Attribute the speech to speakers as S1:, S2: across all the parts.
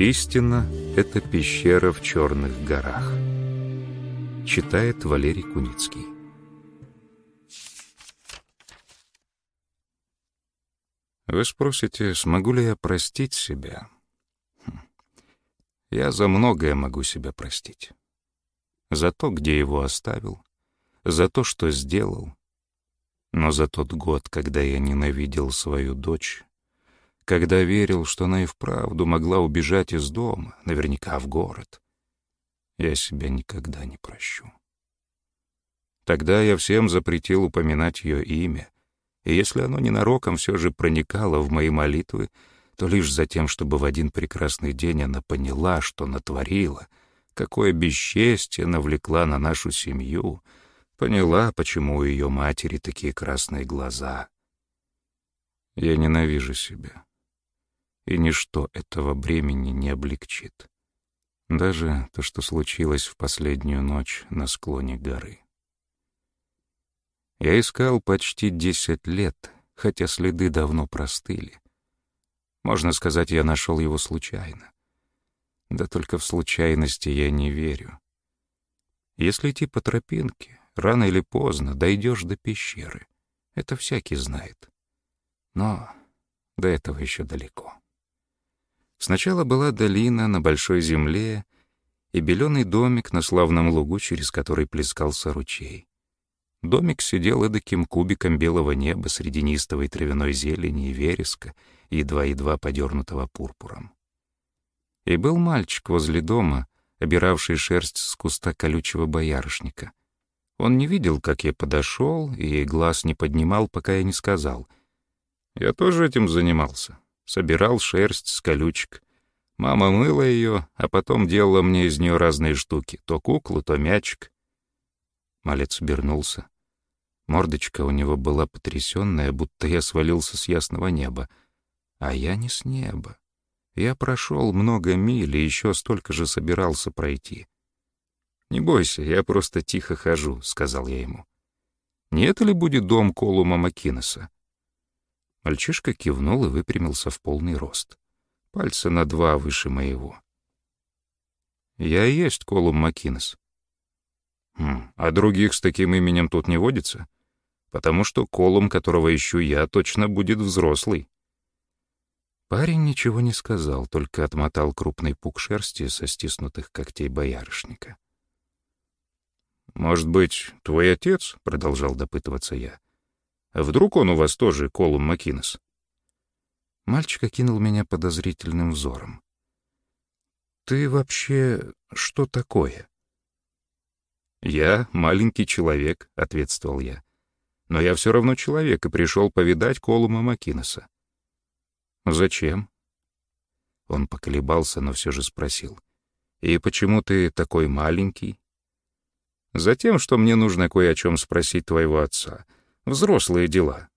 S1: Истина — это пещера в черных горах. Читает Валерий Куницкий. Вы спросите, смогу ли я простить себя? Хм. Я за многое могу себя простить. За то, где его оставил, за то, что сделал. Но за тот год, когда я ненавидел свою дочь, когда верил, что она и вправду могла убежать из дома, наверняка в город, я себя никогда не прощу. Тогда я всем запретил упоминать ее имя, и если оно ненароком все же проникало в мои молитвы, то лишь за тем, чтобы в один прекрасный день она поняла, что натворила, какое бесчестье навлекла на нашу семью, поняла, почему у ее матери такие красные глаза. Я ненавижу себя, и ничто этого бремени не облегчит. Даже то, что случилось в последнюю ночь на склоне горы. Я искал почти десять лет, хотя следы давно простыли. Можно сказать, я нашел его случайно. Да только в случайности я не верю. Если идти по тропинке, рано или поздно дойдешь до пещеры. Это всякий знает. Но до этого еще далеко. Сначала была долина на большой земле и беленый домик на славном лугу, через который плескался ручей. Домик сидел эдаким кубиком белого неба среди нистовой травяной зелени и вереска, едва-едва подернутого пурпуром. И был мальчик возле дома, обиравший шерсть с куста колючего боярышника. Он не видел, как я подошел, и глаз не поднимал, пока я не сказал. Я тоже этим занимался. Собирал шерсть с колючек. Мама мыла ее, а потом делала мне из нее разные штуки. То куклу, то мячик. Малец обернулся. Мордочка у него была потрясенная, будто я свалился с ясного неба. А я не с неба. Я прошел много миль и еще столько же собирался пройти. «Не бойся, я просто тихо хожу», — сказал я ему. «Не это ли будет дом Колума Макинеса?» Мальчишка кивнул и выпрямился в полный рост. Пальца на два выше моего. «Я и есть Колум Макинес». «Хм, а других с таким именем тут не водится?» потому что колум, которого ищу я, точно будет взрослый. Парень ничего не сказал, только отмотал крупный пук шерсти со стиснутых когтей боярышника. «Может быть, твой отец?» — продолжал допытываться я. «А вдруг он у вас тоже Колум Макинес?» Мальчик окинул меня подозрительным взором. «Ты вообще что такое?» «Я маленький человек», — ответствовал я. Но я все равно человек и пришел повидать Колума Макинеса. «Зачем?» Он поколебался, но все же спросил. «И почему ты такой маленький?» «Затем, что мне нужно кое о чем спросить твоего отца. Взрослые дела».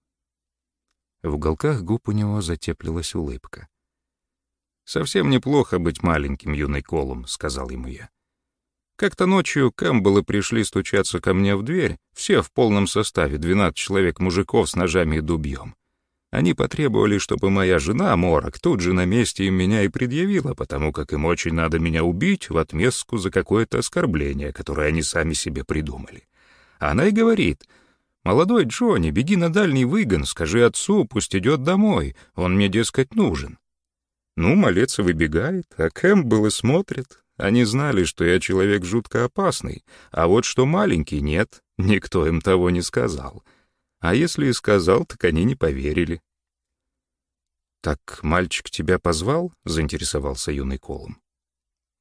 S1: В уголках губ у него затеплилась улыбка. «Совсем неплохо быть маленьким, юный Колум», — сказал ему я. Как-то ночью Кэмпбеллы пришли стучаться ко мне в дверь, все в полном составе, 12 человек мужиков с ножами и дубьем. Они потребовали, чтобы моя жена, Морок, тут же на месте им меня и предъявила, потому как им очень надо меня убить в отместку за какое-то оскорбление, которое они сами себе придумали. Она и говорит, «Молодой Джонни, беги на дальний выгон, скажи отцу, пусть идет домой, он мне, дескать, нужен». Ну, малец выбегает, а Кэмпбеллы смотрят, они знали, что я человек жутко опасный, а вот что маленький нет, никто им того не сказал. А если и сказал, так они не поверили. «Так мальчик тебя позвал?» — заинтересовался юный Колум.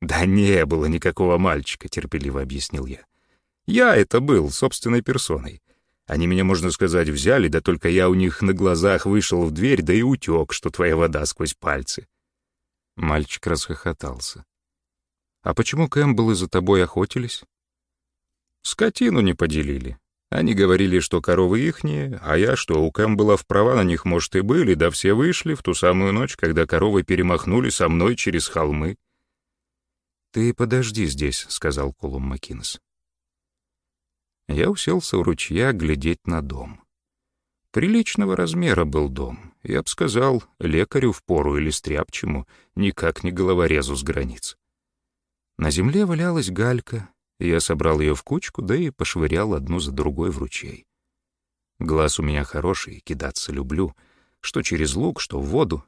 S1: «Да не было никакого мальчика», — терпеливо объяснил я. «Я это был, собственной персоной. Они меня, можно сказать, взяли, да только я у них на глазах вышел в дверь, да и утек, что твоя вода сквозь пальцы». Мальчик расхохотался. А почему Кэмпбеллы за тобой охотились? Скотину не поделили. Они говорили, что коровы ихние, а я, что у Кэмпбеллов права на них, может, и были, да все вышли в ту самую ночь, когда коровы перемахнули со мной через холмы. «Ты подожди здесь», — сказал Колум Макинес. Я уселся у ручья глядеть на дом. Приличного размера был дом, я б сказал, лекарю в пору или стряпчему, никак не головорезу с границ. На земле валялась галька, я собрал ее в кучку, да и пошвырял одну за другой в ручей. Глаз у меня хороший, кидаться люблю, что через лук, что в воду.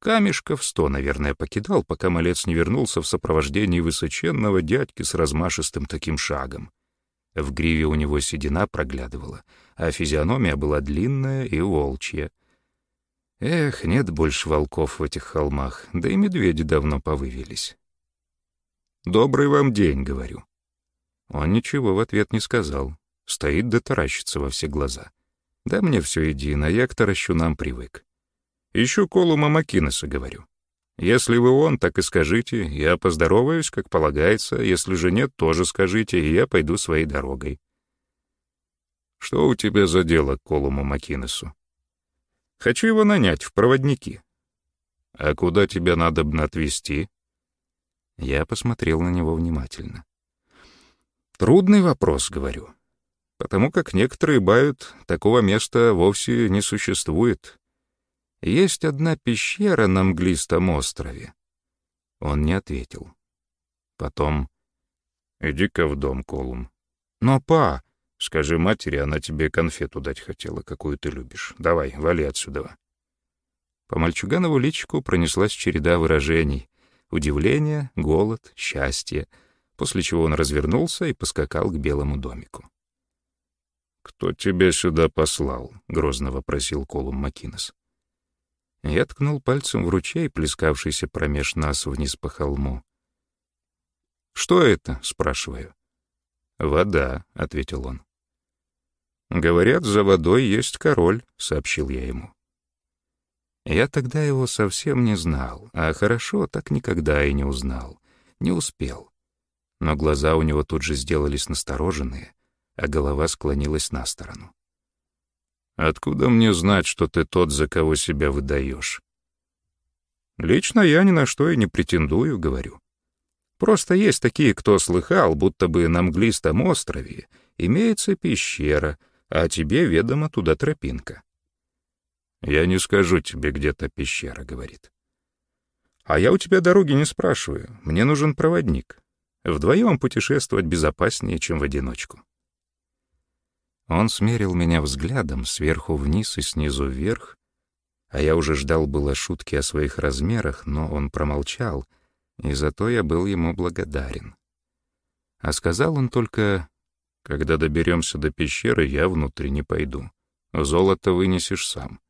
S1: Камешков сто, наверное, покидал, пока малец не вернулся в сопровождении высоченного дядьки с размашистым таким шагом. В гриве у него седина проглядывала, а физиономия была длинная и волчья. Эх, нет больше волков в этих холмах, да и медведи давно повывелись. «Добрый вам день», — говорю. Он ничего в ответ не сказал, стоит да таращится во все глаза. «Да мне все едино, я к таращунам привык». Ищу Колума Макинеса, говорю. Если вы он, так и скажите, я поздороваюсь, как полагается, если же нет, тоже скажите, и я пойду своей дорогой. Что у тебя за дело к Колуму Макинесу? Хочу его нанять в проводники. А куда тебя надо бы отвезти? Я посмотрел на него внимательно. Трудный вопрос, говорю. Потому как некоторые бают, такого места вовсе не существует. Есть одна пещера на мглистом острове. Он не ответил. Потом... «Иди-ка в дом, Колум». «Но, па...» «Скажи матери, она тебе конфету дать хотела, какую ты любишь. Давай, вали отсюда». По мальчуганову личику пронеслась череда выражений. Удивление, голод, счастье, после чего он развернулся и поскакал к белому домику. «Кто тебя сюда послал?» — грозно вопросил Колум Макинес. Я ткнул пальцем в ручей, плескавшийся промеж нас вниз по холму. «Что это?» — спрашиваю. «Вода», — ответил он. «Говорят, за водой есть король», — сообщил я ему. Я тогда его совсем не знал, а хорошо так никогда и не узнал, не успел. Но глаза у него тут же сделались настороженные, а голова склонилась на сторону. Откуда мне знать, что ты тот, за кого себя выдаешь? Лично я ни на что и не претендую, говорю. Просто есть такие, кто слыхал, будто бы на мглистом острове имеется пещера, а тебе ведомо туда тропинка. Я не скажу тебе, где та пещера, говорит. А я у тебя дороги не спрашиваю, мне нужен проводник. Вдвоем путешествовать безопаснее, чем в одиночку. Он смерил меня взглядом сверху вниз и снизу вверх, а я уже ждал было шутки о своих размерах, но он промолчал, и зато я был ему благодарен. А сказал он только, «Когда доберемся до пещеры, я внутрь не пойду. Золото вынесешь сам».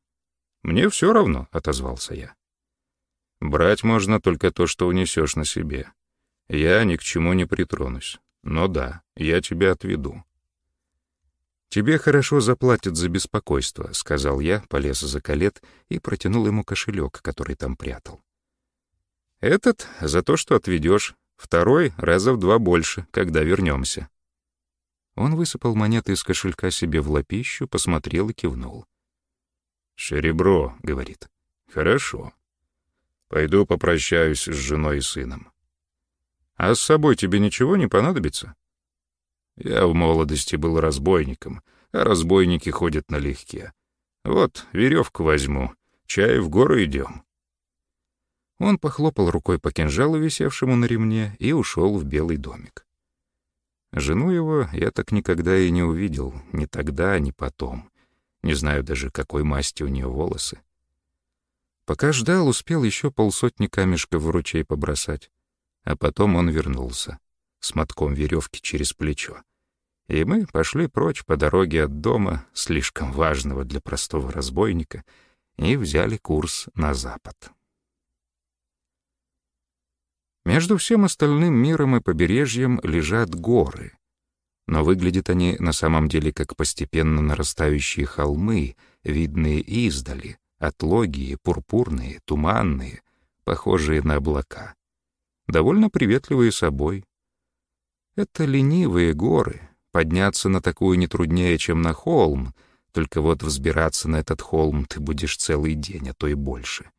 S1: «Мне все равно», — отозвался я. «Брать можно только то, что унесешь на себе. Я ни к чему не притронусь. Но да, я тебя отведу. «Тебе хорошо заплатят за беспокойство», — сказал я, полез за колет и протянул ему кошелек, который там прятал. «Этот — за то, что отведешь, второй — раза в два больше, когда вернемся». Он высыпал монеты из кошелька себе в лапищу, посмотрел и кивнул. «Серебро», — говорит. «Хорошо. Пойду попрощаюсь с женой и сыном». «А с собой тебе ничего не понадобится?» Я в молодости был разбойником, а разбойники ходят налегке. Вот, веревку возьму, чай в гору идем. Он похлопал рукой по кинжалу, висевшему на ремне, и ушел в белый домик. Жену его я так никогда и не увидел, ни тогда, ни потом. Не знаю даже, какой масти у нее волосы. Пока ждал, успел еще полсотни камешков в ручей побросать. А потом он вернулся с мотком веревки через плечо. И мы пошли прочь по дороге от дома, слишком важного для простого разбойника, и взяли курс на запад. Между всем остальным миром и побережьем лежат горы, но выглядят они на самом деле как постепенно нарастающие холмы, видные издали, отлогие, пурпурные, туманные, похожие на облака, довольно приветливые собой, это ленивые горы. Подняться на такую не труднее, чем на холм, только вот взбираться на этот холм ты будешь целый день, а то и больше.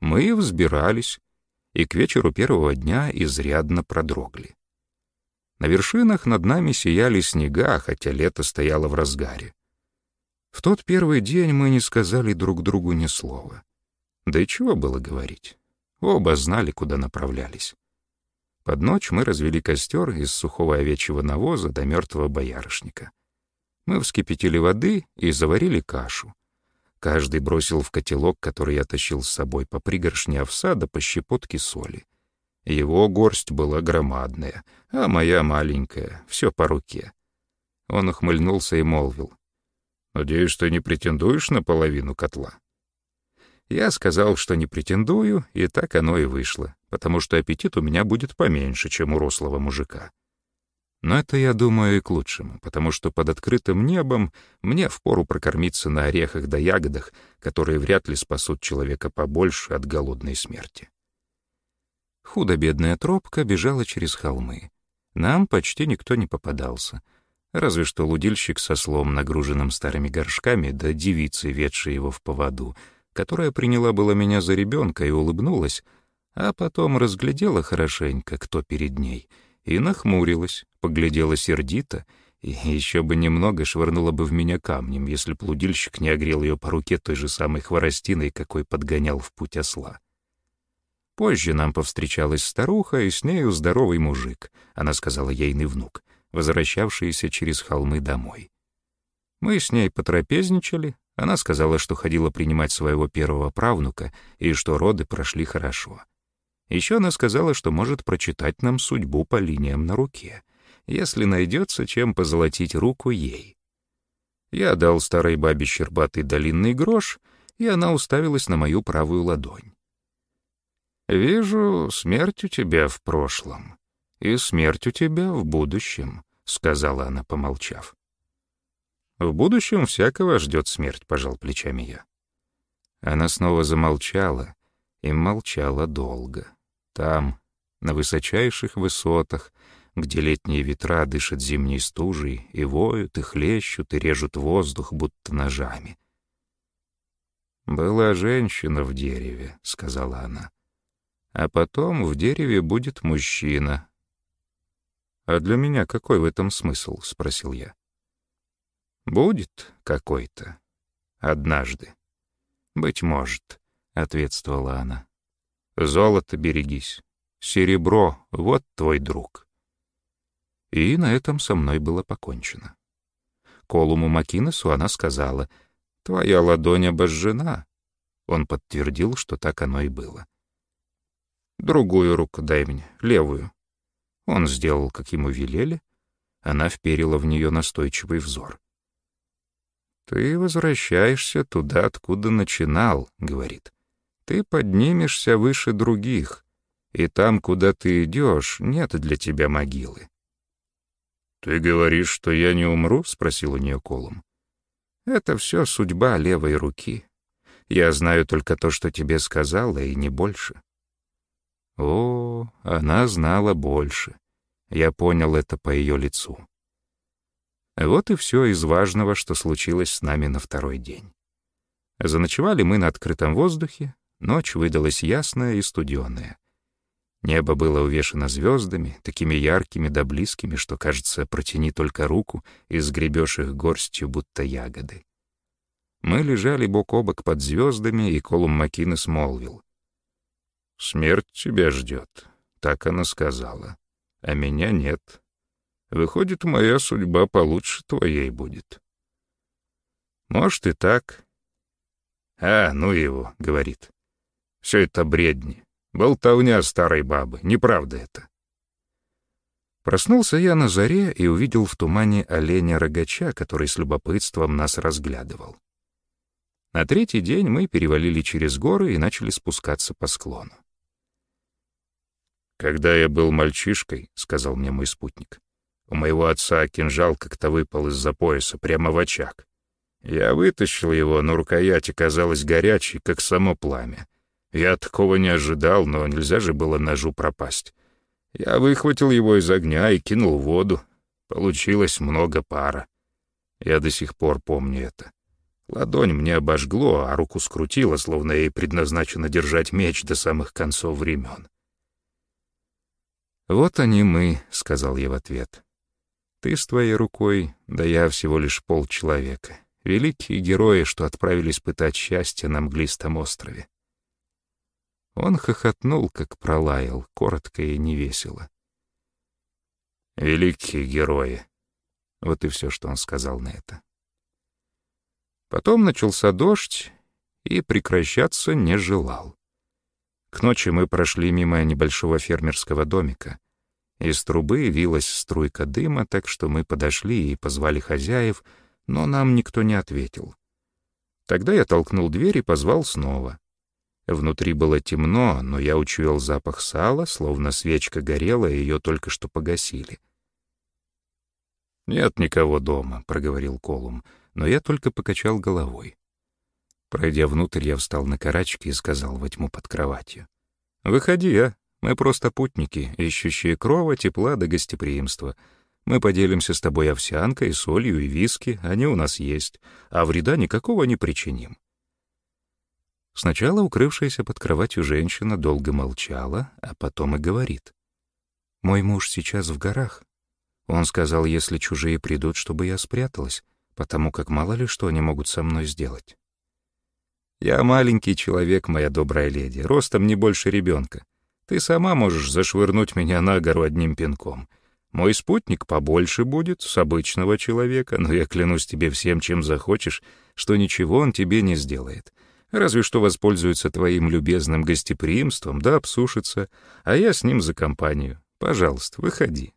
S1: Мы взбирались, и к вечеру первого дня изрядно продрогли. На вершинах над нами сияли снега, хотя лето стояло в разгаре. В тот первый день мы не сказали друг другу ни слова. Да и чего было говорить? Оба знали, куда направлялись. Под ночь мы развели костер из сухого овечьего навоза до мертвого боярышника. Мы вскипятили воды и заварили кашу. Каждый бросил в котелок, который я тащил с собой, по пригоршне овса да по щепотке соли. Его горсть была громадная, а моя маленькая, все по руке. Он ухмыльнулся и молвил. «Надеюсь, ты не претендуешь на половину котла?» Я сказал, что не претендую, и так оно и вышло, потому что аппетит у меня будет поменьше, чем у рослого мужика. Но это, я думаю, и к лучшему, потому что под открытым небом мне впору прокормиться на орехах да ягодах, которые вряд ли спасут человека побольше от голодной смерти. Худо-бедная тропка бежала через холмы. Нам почти никто не попадался, разве что лудильщик со слом, нагруженным старыми горшками, да девицы, ведшие его в поводу — которая приняла было меня за ребенка и улыбнулась, а потом разглядела хорошенько, кто перед ней, и нахмурилась, поглядела сердито, и еще бы немного швырнула бы в меня камнем, если плудильщик не огрел ее по руке той же самой хворостиной, какой подгонял в путь осла. Позже нам повстречалась старуха, и с нею здоровый мужик, она сказала ейный внук, возвращавшийся через холмы домой. Мы с ней потрапезничали, она сказала, что ходила принимать своего первого правнука и что роды прошли хорошо. Еще она сказала, что может прочитать нам судьбу по линиям на руке, если найдется чем позолотить руку ей. Я дал старой бабе щербатый долинный грош, и она уставилась на мою правую ладонь. «Вижу, смерть у тебя в прошлом, и смерть у тебя в будущем», — сказала она, помолчав. В будущем всякого ждет смерть, пожал плечами я. Она снова замолчала, и молчала долго. Там, на высочайших высотах, где летние ветра дышат зимней стужей и воют, и хлещут, и режут воздух, будто ножами. «Была женщина в дереве», — сказала она. «А потом в дереве будет мужчина». «А для меня какой в этом смысл?» — спросил я. Будет какой-то. Однажды. Быть может, — ответствовала она. Золото берегись. Серебро — вот твой друг. И на этом со мной было покончено. Колуму Макинесу она сказала, «Твоя ладонь обожжена». Он подтвердил, что так оно и было. «Другую руку дай мне, левую». Он сделал, как ему велели. Она вперила в нее настойчивый взор. «Ты возвращаешься туда, откуда начинал», — говорит. «Ты поднимешься выше других, и там, куда ты идешь, нет для тебя могилы». «Ты говоришь, что я не умру?» — спросил у нее Колум. «Это все судьба левой руки. Я знаю только то, что тебе сказала, и не больше». О, она знала больше. Я понял это по ее лицу. Вот и все из важного, что случилось с нами на второй день. Заночевали мы на открытом воздухе, ночь выдалась ясная и студеная. Небо было увешано звездами, такими яркими да близкими, что, кажется, протяни только руку и сгребешь их горстью, будто ягоды. Мы лежали бок о бок под звездами, и Колум Макинес молвил. «Смерть тебя ждет», — так она сказала, — «а меня нет». Выходит, моя судьба получше твоей будет. Может и так. А, ну его, говорит. Все это бредни. Болтовня старой бабы. Неправда это. Проснулся я на заре и увидел в тумане оленя-рогача, который с любопытством нас разглядывал. На третий день мы перевалили через горы и начали спускаться по склону. «Когда я был мальчишкой», — сказал мне мой спутник, у моего отца кинжал как-то выпал из-за пояса прямо в очаг. Я вытащил его, но рукоять оказалась горячей, как само пламя. Я такого не ожидал, но нельзя же было ножу пропасть. Я выхватил его из огня и кинул в воду. Получилось много пара. Я до сих пор помню это. Ладонь мне обожгло, а руку скрутило, словно ей предназначено держать меч до самых концов времен. «Вот они мы», — сказал я в ответ. Ты с твоей рукой, да я всего лишь полчеловека. великие герои, что отправились пытать счастье на мглистом острове. Он хохотнул, как пролаял, коротко и невесело. «Великие герои!» Вот и все, что он сказал на это. Потом начался дождь, и прекращаться не желал. К ночи мы прошли мимо небольшого фермерского домика. Из трубы вилась струйка дыма, так что мы подошли и позвали хозяев, но нам никто не ответил. Тогда я толкнул дверь и позвал снова. Внутри было темно, но я учуял запах сала, словно свечка горела, и ее только что погасили. «Нет никого дома», — проговорил Колум, но я только покачал головой. Пройдя внутрь, я встал на карачки и сказал во тьму под кроватью. «Выходи, а? Мы просто путники, ищущие крова, тепла да гостеприимства. Мы поделимся с тобой овсянкой, солью и виски, они у нас есть, а вреда никакого не причиним». Сначала укрывшаяся под кроватью женщина долго молчала, а потом и говорит. «Мой муж сейчас в горах. Он сказал, если чужие придут, чтобы я спряталась, потому как мало ли что они могут со мной сделать. Я маленький человек, моя добрая леди, ростом не больше ребенка. Ты сама можешь зашвырнуть меня на гору одним пинком. Мой спутник побольше будет, с обычного человека, но я клянусь тебе всем, чем захочешь, что ничего он тебе не сделает. Разве что воспользуется твоим любезным гостеприимством, да обсушится, а я с ним за компанию. Пожалуйста, выходи.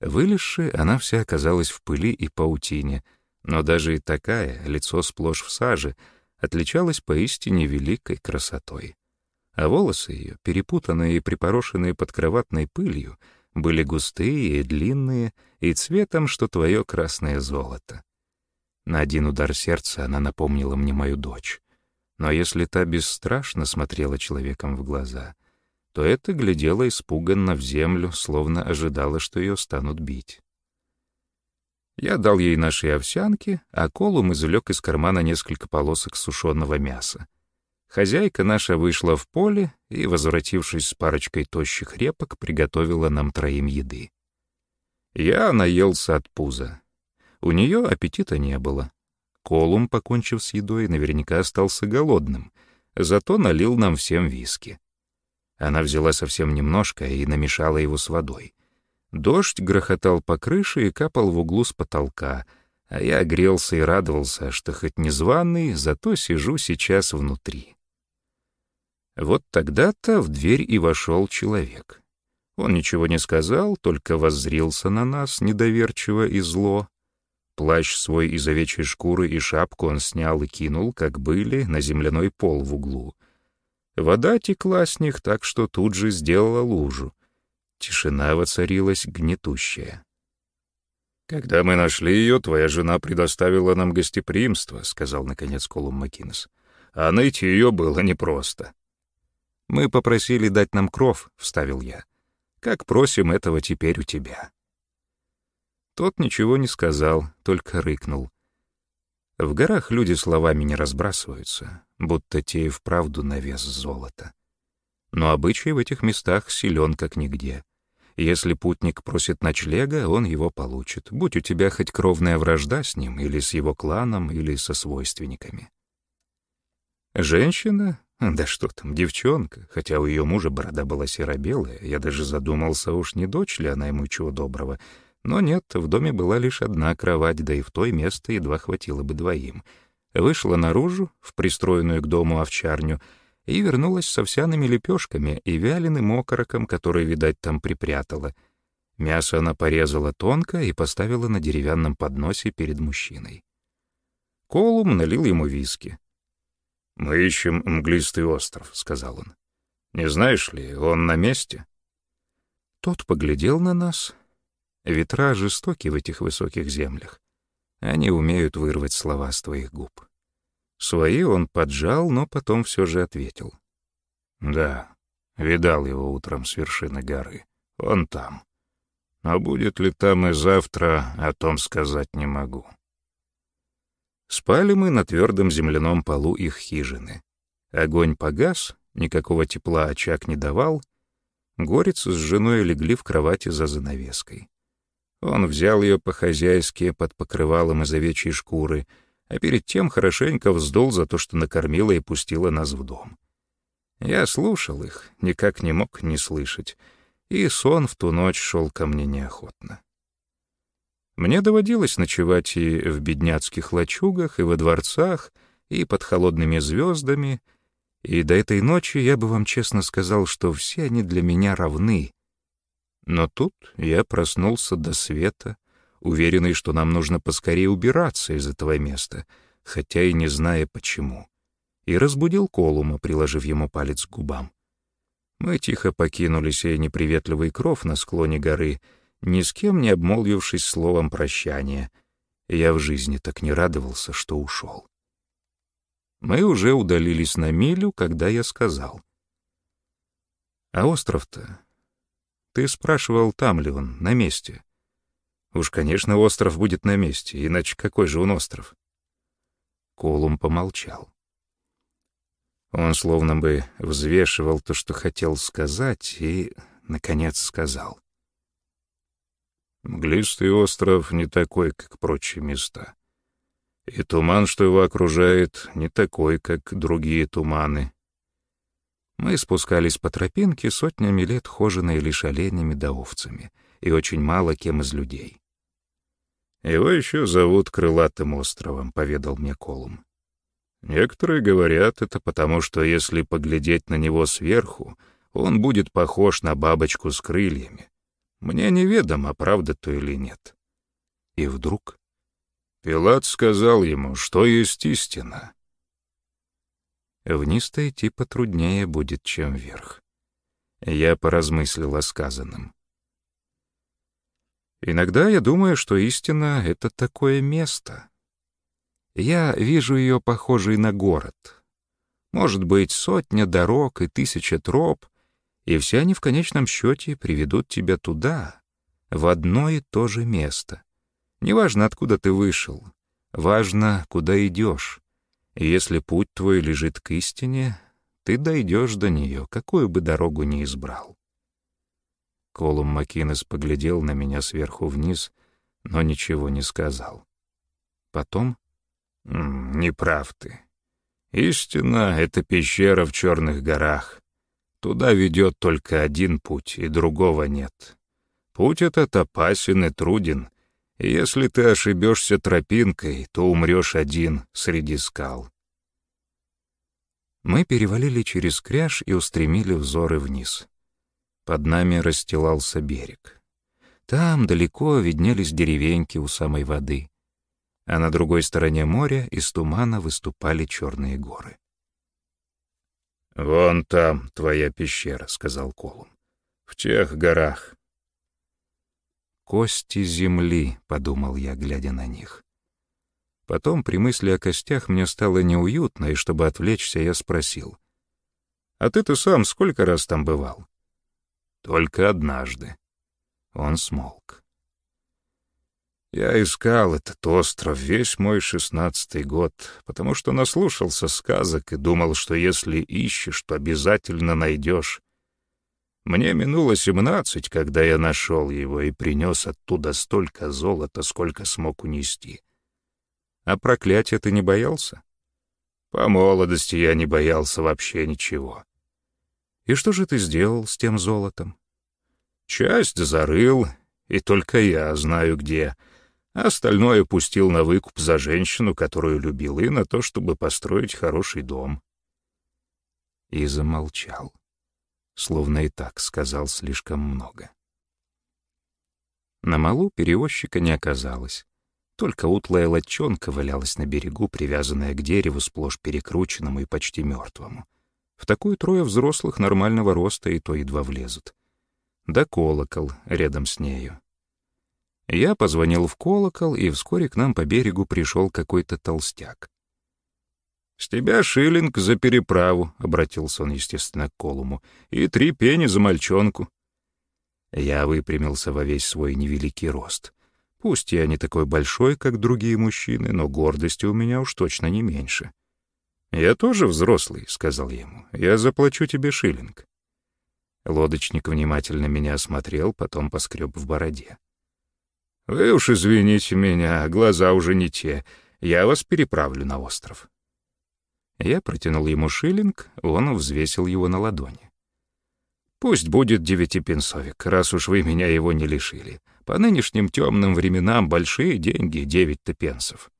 S1: Вылезши, она вся оказалась в пыли и паутине, но даже и такая, лицо сплошь в саже — отличалась поистине великой красотой. А волосы ее, перепутанные и припорошенные под кроватной пылью, были густые и длинные, и цветом, что твое красное золото. На один удар сердца она напомнила мне мою дочь. Но если та бесстрашно смотрела человеком в глаза, то это глядела испуганно в землю, словно ожидала, что ее станут бить. Я дал ей наши овсянки, а Колум извлек из кармана несколько полосок сушеного мяса. Хозяйка наша вышла в поле и, возвратившись с парочкой тощих репок, приготовила нам троим еды. Я наелся от пуза. У нее аппетита не было. Колум, покончив с едой, наверняка остался голодным, зато налил нам всем виски. Она взяла совсем немножко и намешала его с водой. Дождь грохотал по крыше и капал в углу с потолка, а я грелся и радовался, что хоть незваный, зато сижу сейчас внутри. Вот тогда-то в дверь и вошел человек. Он ничего не сказал, только воззрился на нас недоверчиво и зло. Плащ свой из овечьей шкуры и шапку он снял и кинул, как были, на земляной пол в углу. Вода текла с них так, что тут же сделала лужу. Тишина воцарилась гнетущая. «Когда мы нашли ее, твоя жена предоставила нам гостеприимство», — сказал, наконец, Колум Макинес. «А найти ее было непросто». «Мы попросили дать нам кров», — вставил я. «Как просим этого теперь у тебя». Тот ничего не сказал, только рыкнул. В горах люди словами не разбрасываются, будто те и вправду на вес золота. Но обычай в этих местах силен как нигде. Если путник просит ночлега, он его получит, будь у тебя хоть кровная вражда с ним, или с его кланом, или со свойственниками. Женщина? Да что там, девчонка, хотя у ее мужа борода была серо-белая, я даже задумался, уж не дочь ли она ему чего доброго. Но нет, в доме была лишь одна кровать, да и в той место едва хватило бы двоим. Вышла наружу, в пристроенную к дому овчарню, и вернулась с овсяными лепешками и вяленым окороком, который, видать, там припрятала. Мясо она порезала тонко и поставила на деревянном подносе перед мужчиной. Колум налил ему виски. «Мы ищем мглистый остров», — сказал он. «Не знаешь ли, он на месте?» Тот поглядел на нас. Ветра жестоки в этих высоких землях. Они умеют вырвать слова с твоих губ. Свои он поджал, но потом все же ответил. «Да, видал его утром с вершины горы. Он там. Но будет ли там и завтра, о том сказать не могу». Спали мы на твердом земляном полу их хижины. Огонь погас, никакого тепла очаг не давал. Горец с женой легли в кровати за занавеской. Он взял ее по-хозяйски под покрывалом из овечьей шкуры, а перед тем хорошенько вздул за то, что накормила и пустила нас в дом. Я слушал их, никак не мог не слышать, и сон в ту ночь шел ко мне неохотно. Мне доводилось ночевать и в бедняцких лачугах, и во дворцах, и под холодными звездами, и до этой ночи я бы вам честно сказал, что все они для меня равны. Но тут я проснулся до света, уверенный, что нам нужно поскорее убираться из этого места, хотя и не зная почему и разбудил Колума, приложив ему палец к губам. Мы тихо покинули сей неприветливый кров на склоне горы, ни с кем не обмолвившись словом прощания. Я в жизни так не радовался, что ушел. Мы уже удалились на милю, когда я сказал. «А остров-то? Ты спрашивал, там ли он, на месте?» «Уж, конечно, остров будет на месте, иначе какой же он остров?» Колум помолчал. Он словно бы взвешивал то, что хотел сказать, и, наконец, сказал. «Мглистый остров не такой, как прочие места. И туман, что его окружает, не такой, как другие туманы. Мы спускались по тропинке сотнями лет, хоженые лишь оленями да овцами, и очень мало кем из людей. «Его еще зовут Крылатым островом», — поведал мне Колум. Некоторые говорят это потому, что если поглядеть на него сверху, он будет похож на бабочку с крыльями. Мне неведомо, правда то или нет. И вдруг Пилат сказал ему, что есть истина. Вниз-то идти потруднее будет, чем вверх. Я поразмыслил о сказанном. Иногда я думаю, что истина — это такое место — я вижу ее похожей на город. Может быть, сотня дорог и тысяча троп, и все они в конечном счете приведут тебя туда, в одно и то же место. Неважно, откуда ты вышел, важно, куда идешь. И если путь твой лежит к истине, ты дойдешь до нее, какую бы дорогу ни избрал. Колум Макинес поглядел на меня сверху вниз, но ничего не сказал. Потом «Не прав ты. Истина — это пещера в Черных горах. Туда ведет только один путь, и другого нет. Путь этот опасен и труден, и если ты ошибешься тропинкой, то умрешь один среди скал». Мы перевалили через кряж и устремили взоры вниз. Под нами расстилался берег. Там далеко виднелись деревеньки у самой воды а на другой стороне моря из тумана выступали черные горы. «Вон там твоя пещера», — сказал Колум. «В тех горах». «Кости земли», — подумал я, глядя на них. Потом, при мысли о костях, мне стало неуютно, и чтобы отвлечься, я спросил. «А ты-то сам сколько раз там бывал?» «Только однажды». Он смолк. Я искал этот остров весь мой шестнадцатый год, потому что наслушался сказок и думал, что если ищешь, то обязательно найдешь. Мне минуло семнадцать, когда я нашел его и принес оттуда столько золота, сколько смог унести. А проклятия ты не боялся? По молодости я не боялся вообще ничего. И что же ты сделал с тем золотом? Часть зарыл, и только я знаю где — а остальное пустил на выкуп за женщину, которую любил, и на то, чтобы построить хороший дом. И замолчал, словно и так сказал слишком много. На малу перевозчика не оказалось. Только утлая лодчонка валялась на берегу, привязанная к дереву, сплошь перекрученному и почти мертвому. В такую трое взрослых нормального роста и то едва влезут. Да колокол рядом с нею. Я позвонил в колокол, и вскоре к нам по берегу пришел какой-то толстяк. «С тебя шиллинг за переправу», — обратился он, естественно, к Колуму, «и три пени за мальчонку». Я выпрямился во весь свой невеликий рост. Пусть я не такой большой, как другие мужчины, но гордости у меня уж точно не меньше. «Я тоже взрослый», — сказал ему. «Я заплачу тебе шиллинг». Лодочник внимательно меня осмотрел, потом поскреб в бороде. Вы уж извините меня, глаза уже не те. Я вас переправлю на остров. Я протянул ему шиллинг, он взвесил его на ладони. Пусть будет девятипенсовик, раз уж вы меня его не лишили. По нынешним темным временам большие деньги — девять-то пенсов.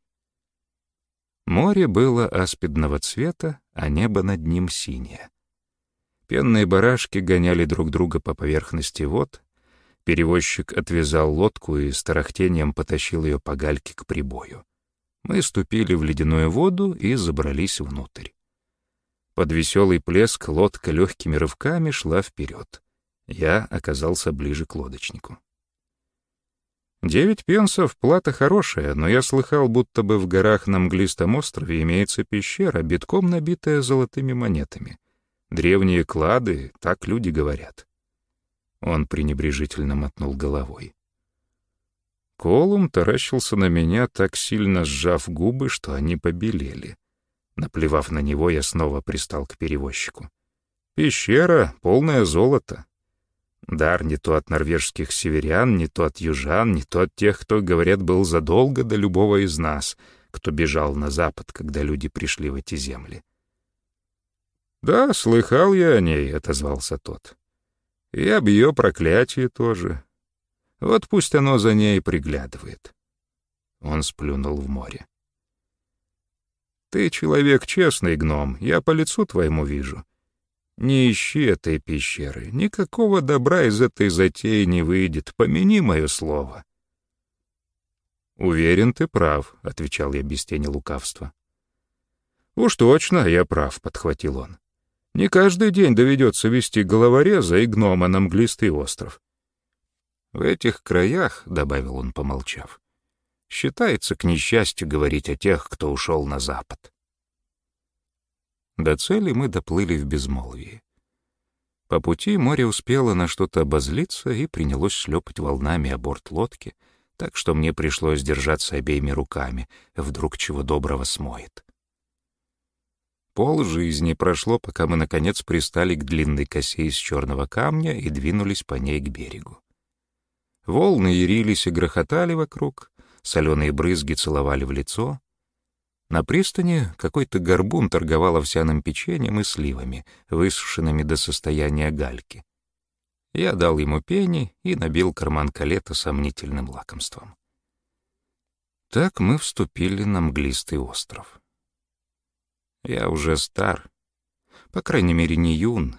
S1: Море было аспидного цвета, а небо над ним синее. Пенные барашки гоняли друг друга по поверхности вод. Перевозчик отвязал лодку и с тарахтением потащил ее по гальке к прибою. Мы ступили в ледяную воду и забрались внутрь. Под веселый плеск лодка легкими рывками шла вперед. Я оказался ближе к лодочнику. Девять пенсов — плата хорошая, но я слыхал, будто бы в горах на Мглистом острове имеется пещера, битком набитая золотыми монетами. Древние клады, так люди говорят. Он пренебрежительно мотнул головой. Колум таращился на меня, так сильно сжав губы, что они побелели. Наплевав на него, я снова пристал к перевозчику. «Пещера, полное золото. Дар не то от норвежских северян, не то от южан, не то от тех, кто, говорят, был задолго до любого из нас, кто бежал на запад, когда люди пришли в эти земли. «Да, слыхал я о ней», — отозвался тот. «И об ее проклятии тоже. Вот пусть оно за ней приглядывает». Он сплюнул в море. «Ты человек честный, гном, я по лицу твоему вижу. Не ищи этой пещеры. Никакого добра из этой затеи не выйдет. Помяни мое слово. «Уверен, ты прав», — отвечал я без тени лукавства. «Уж точно я прав», — подхватил он. «Не каждый день доведется вести головореза и гнома на мглистый остров». «В этих краях», — добавил он, помолчав, — «считается к несчастью говорить о тех, кто ушел на запад». До цели мы доплыли в безмолвии. По пути море успело на что-то обозлиться и принялось шлепать волнами о борт лодки, так что мне пришлось держаться обеими руками, вдруг чего доброго смоет. Пол жизни прошло, пока мы, наконец, пристали к длинной косе из черного камня и двинулись по ней к берегу. Волны ярились и грохотали вокруг, соленые брызги целовали в лицо, на пристани какой-то горбун торговал овсяным печеньем и сливами, высушенными до состояния гальки. Я дал ему пени и набил карман калета сомнительным лакомством. Так мы вступили на мглистый остров. Я уже стар, по крайней мере, не юн,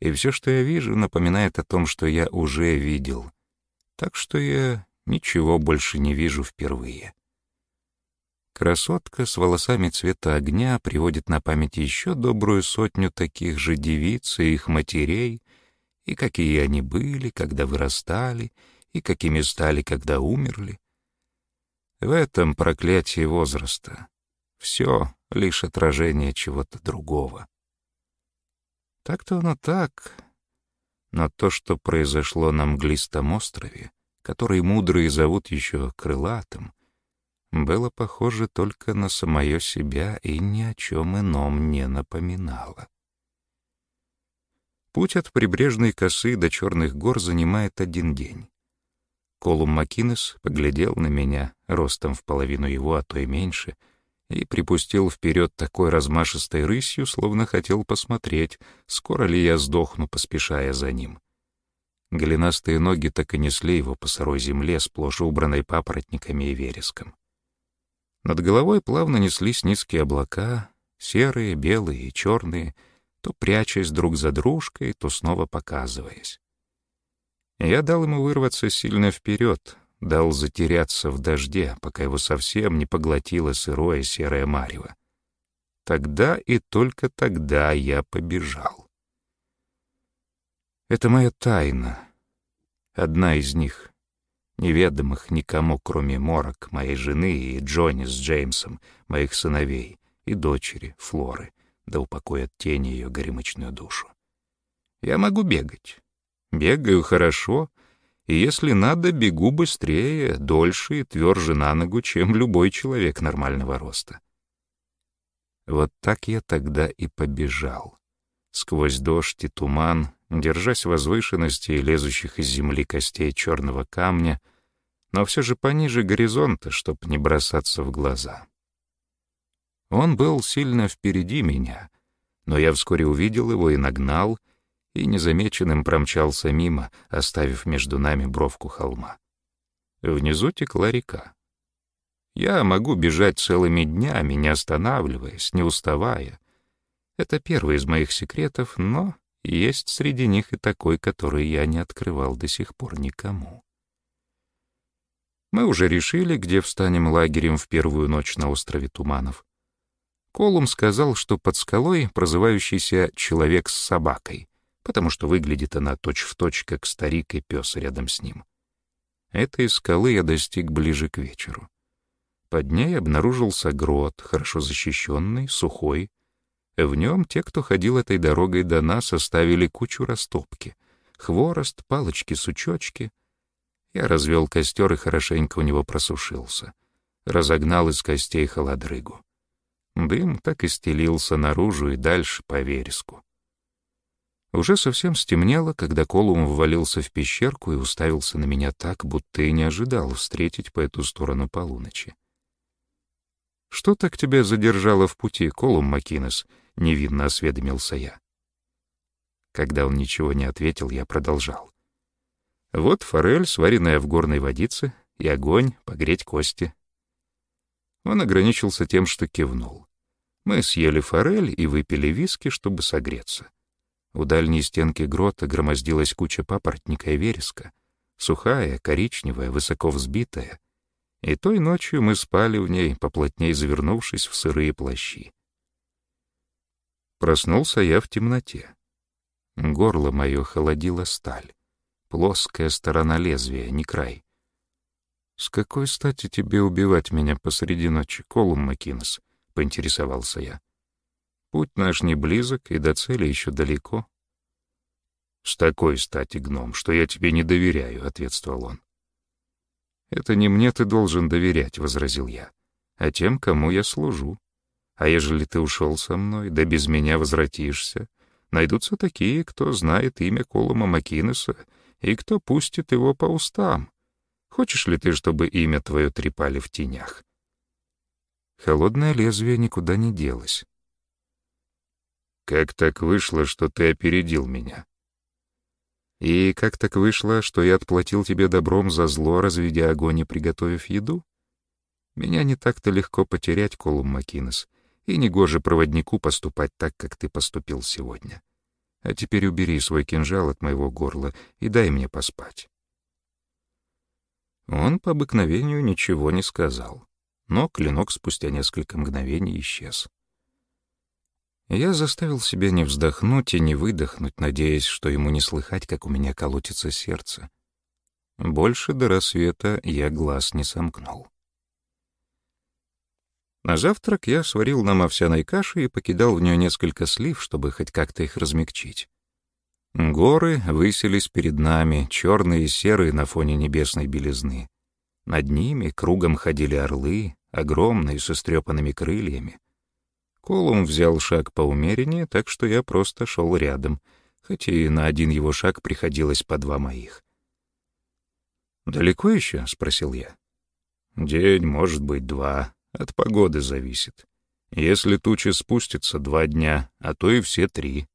S1: и все, что я вижу, напоминает о том, что я уже видел, так что я ничего больше не вижу впервые. Красотка с волосами цвета огня приводит на память еще добрую сотню таких же девиц и их матерей, и какие они были, когда вырастали, и какими стали, когда умерли. В этом проклятие возраста. Все лишь отражение чего-то другого. Так-то оно так. Но то, что произошло на мглистом острове, который мудрые зовут еще крылатым, было похоже только на самое себя и ни о чем ином не напоминало. Путь от прибрежной косы до черных гор занимает один день. Колум Макинес поглядел на меня, ростом в половину его, а то и меньше, и припустил вперед такой размашистой рысью, словно хотел посмотреть, скоро ли я сдохну, поспешая за ним. Голенастые ноги так и несли его по сырой земле, сплошь убранной папоротниками и вереском. Над головой плавно неслись низкие облака, серые, белые и черные, то прячась друг за дружкой, то снова показываясь. Я дал ему вырваться сильно вперед, дал затеряться в дожде, пока его совсем не поглотило сырое серое марево. Тогда и только тогда я побежал. Это моя тайна, одна из них неведомых никому, кроме Морок, моей жены и Джонни с Джеймсом, моих сыновей, и дочери, Флоры, да упокоят тени ее горемычную душу. Я могу бегать. Бегаю хорошо, и если надо, бегу быстрее, дольше и тверже на ногу, чем любой человек нормального роста. Вот так я тогда и побежал. Сквозь дождь и туман, держась возвышенности и лезущих из земли костей черного камня, но все же пониже горизонта, чтоб не бросаться в глаза. Он был сильно впереди меня, но я вскоре увидел его и нагнал, и незамеченным промчался мимо, оставив между нами бровку холма. Внизу текла река. Я могу бежать целыми днями, не останавливаясь, не уставая. Это первый из моих секретов, но есть среди них и такой, который я не открывал до сих пор никому. Мы уже решили, где встанем лагерем в первую ночь на острове Туманов. Колум сказал, что под скалой прозывающийся «человек с собакой», потому что выглядит она точь-в-точь, точь, как старик и пес рядом с ним. Этой скалы я достиг ближе к вечеру. Под ней обнаружился грот, хорошо защищенный, сухой. В нем те, кто ходил этой дорогой до нас, оставили кучу растопки. Хворост, палочки-сучочки. Я развел костер и хорошенько у него просушился. Разогнал из костей холодрыгу. Дым так и стелился наружу и дальше по вереску. Уже совсем стемнело, когда Колум ввалился в пещерку и уставился на меня так, будто и не ожидал встретить по эту сторону полуночи. «Что так тебя задержало в пути, Колум Макинес?» — невинно осведомился я. Когда он ничего не ответил, я продолжал. «Вот форель, сваренная в горной водице, и огонь, погреть кости». Он ограничился тем, что кивнул. Мы съели форель и выпили виски, чтобы согреться. У дальней стенки грота громоздилась куча папоротника и вереска, сухая, коричневая, высоко взбитая, и той ночью мы спали в ней, поплотнее завернувшись в сырые плащи. Проснулся я в темноте. Горло мое холодило сталь, плоская сторона лезвия, не край. «С какой стати тебе убивать меня посреди ночи, Колум Макинес?» — поинтересовался я. Путь наш не близок, и до цели еще далеко. «С такой стати, гном, что я тебе не доверяю», — ответствовал он. «Это не мне ты должен доверять», — возразил я, — «а тем, кому я служу. А ежели ты ушел со мной, да без меня возвратишься, найдутся такие, кто знает имя Колома Макинеса и кто пустит его по устам. Хочешь ли ты, чтобы имя твое трепали в тенях?» Холодное лезвие никуда не делось. Как так вышло, что ты опередил меня? И как так вышло, что я отплатил тебе добром за зло, разведя огонь и приготовив еду? Меня не так-то легко потерять, Колум Макинес, и негоже проводнику поступать так, как ты поступил сегодня. А теперь убери свой кинжал от моего горла и дай мне поспать. Он по обыкновению ничего не сказал, но клинок спустя несколько мгновений исчез. Я заставил себя не вздохнуть и не выдохнуть, надеясь, что ему не слыхать, как у меня колотится сердце. Больше до рассвета я глаз не сомкнул. На завтрак я сварил нам овсяной каши и покидал в нее несколько слив, чтобы хоть как-то их размягчить. Горы высились перед нами, черные и серые на фоне небесной белизны. Над ними кругом ходили орлы, огромные, с истрепанными крыльями. Колум взял шаг поумереннее, так что я просто шел рядом, хотя и на один его шаг приходилось по два моих. «Далеко еще?» — спросил я. «День, может быть, два. От погоды зависит. Если тучи спустятся, два дня, а то и все три».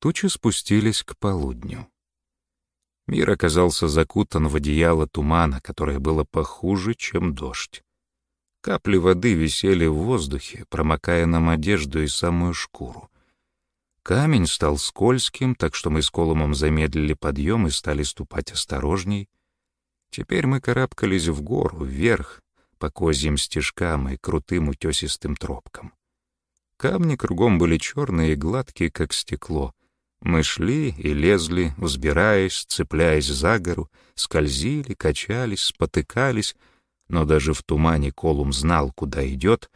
S1: Тучи спустились к полудню. Мир оказался закутан в одеяло тумана, которое было похуже, чем дождь. Капли воды висели в воздухе, промокая нам одежду и самую шкуру. Камень стал скользким, так что мы с Колумом замедлили подъем и стали ступать осторожней. Теперь мы карабкались в гору, вверх, по козьим стежкам и крутым утесистым тропкам. Камни кругом были черные и гладкие, как стекло. Мы шли и лезли, взбираясь, цепляясь за гору, скользили, качались, спотыкались — но даже в тумане Колум знал, куда идет,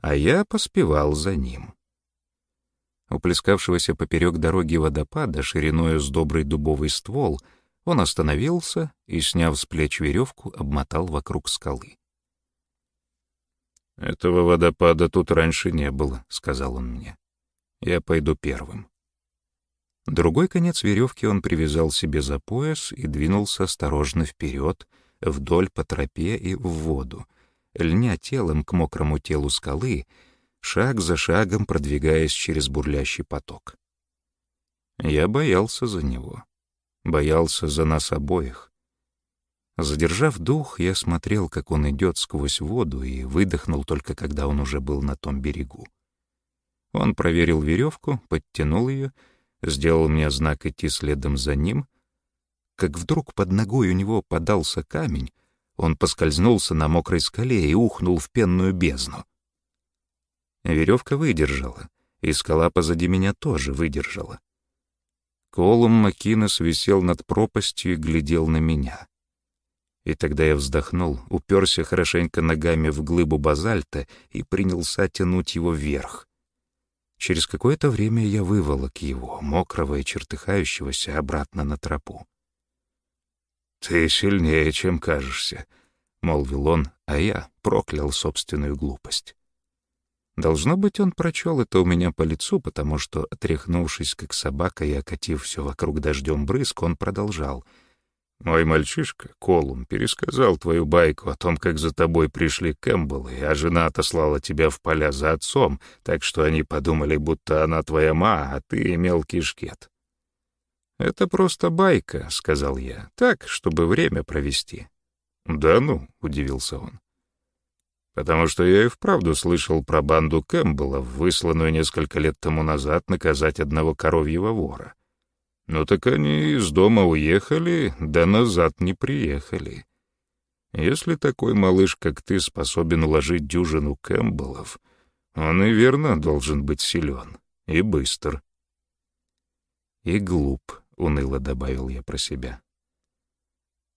S1: а я поспевал за ним. У плескавшегося поперек дороги водопада, шириною с добрый дубовый ствол, он остановился и, сняв с плеч веревку, обмотал вокруг скалы. «Этого водопада тут раньше не было», — сказал он мне. «Я пойду первым». Другой конец веревки он привязал себе за пояс и двинулся осторожно вперед, вдоль по тропе и в воду, льня телом к мокрому телу скалы, шаг за шагом продвигаясь через бурлящий поток. Я боялся за него, боялся за нас обоих. Задержав дух, я смотрел, как он идет сквозь воду, и выдохнул только когда он уже был на том берегу. Он проверил веревку, подтянул ее, сделал мне знак идти следом за ним, как вдруг под ногой у него подался камень, он поскользнулся на мокрой скале и ухнул в пенную бездну. Веревка выдержала, и скала позади меня тоже выдержала. Колум Макинес висел над пропастью и глядел на меня. И тогда я вздохнул, уперся хорошенько ногами в глыбу базальта и принялся тянуть его вверх. Через какое-то время я выволок его, мокрого и чертыхающегося, обратно на тропу. «Ты сильнее, чем кажешься», — молвил он, а я проклял собственную глупость. Должно быть, он прочел это у меня по лицу, потому что, отряхнувшись как собака и окатив все вокруг дождем брызг, он продолжал — мой мальчишка, Колум, пересказал твою байку о том, как за тобой пришли Кэмпбеллы, а жена отослала тебя в поля за отцом, так что они подумали, будто она твоя ма, а ты имел кишкет. «Это просто байка», — сказал я, — «так, чтобы время провести». «Да ну», — удивился он. «Потому что я и вправду слышал про банду Кэмпбеллов, высланную несколько лет тому назад наказать одного коровьего вора. Ну так они из дома уехали, да назад не приехали. Если такой малыш, как ты, способен уложить дюжину Кэмпбеллов, он и верно должен быть силен и быстр. И глуп, — уныло добавил я про себя.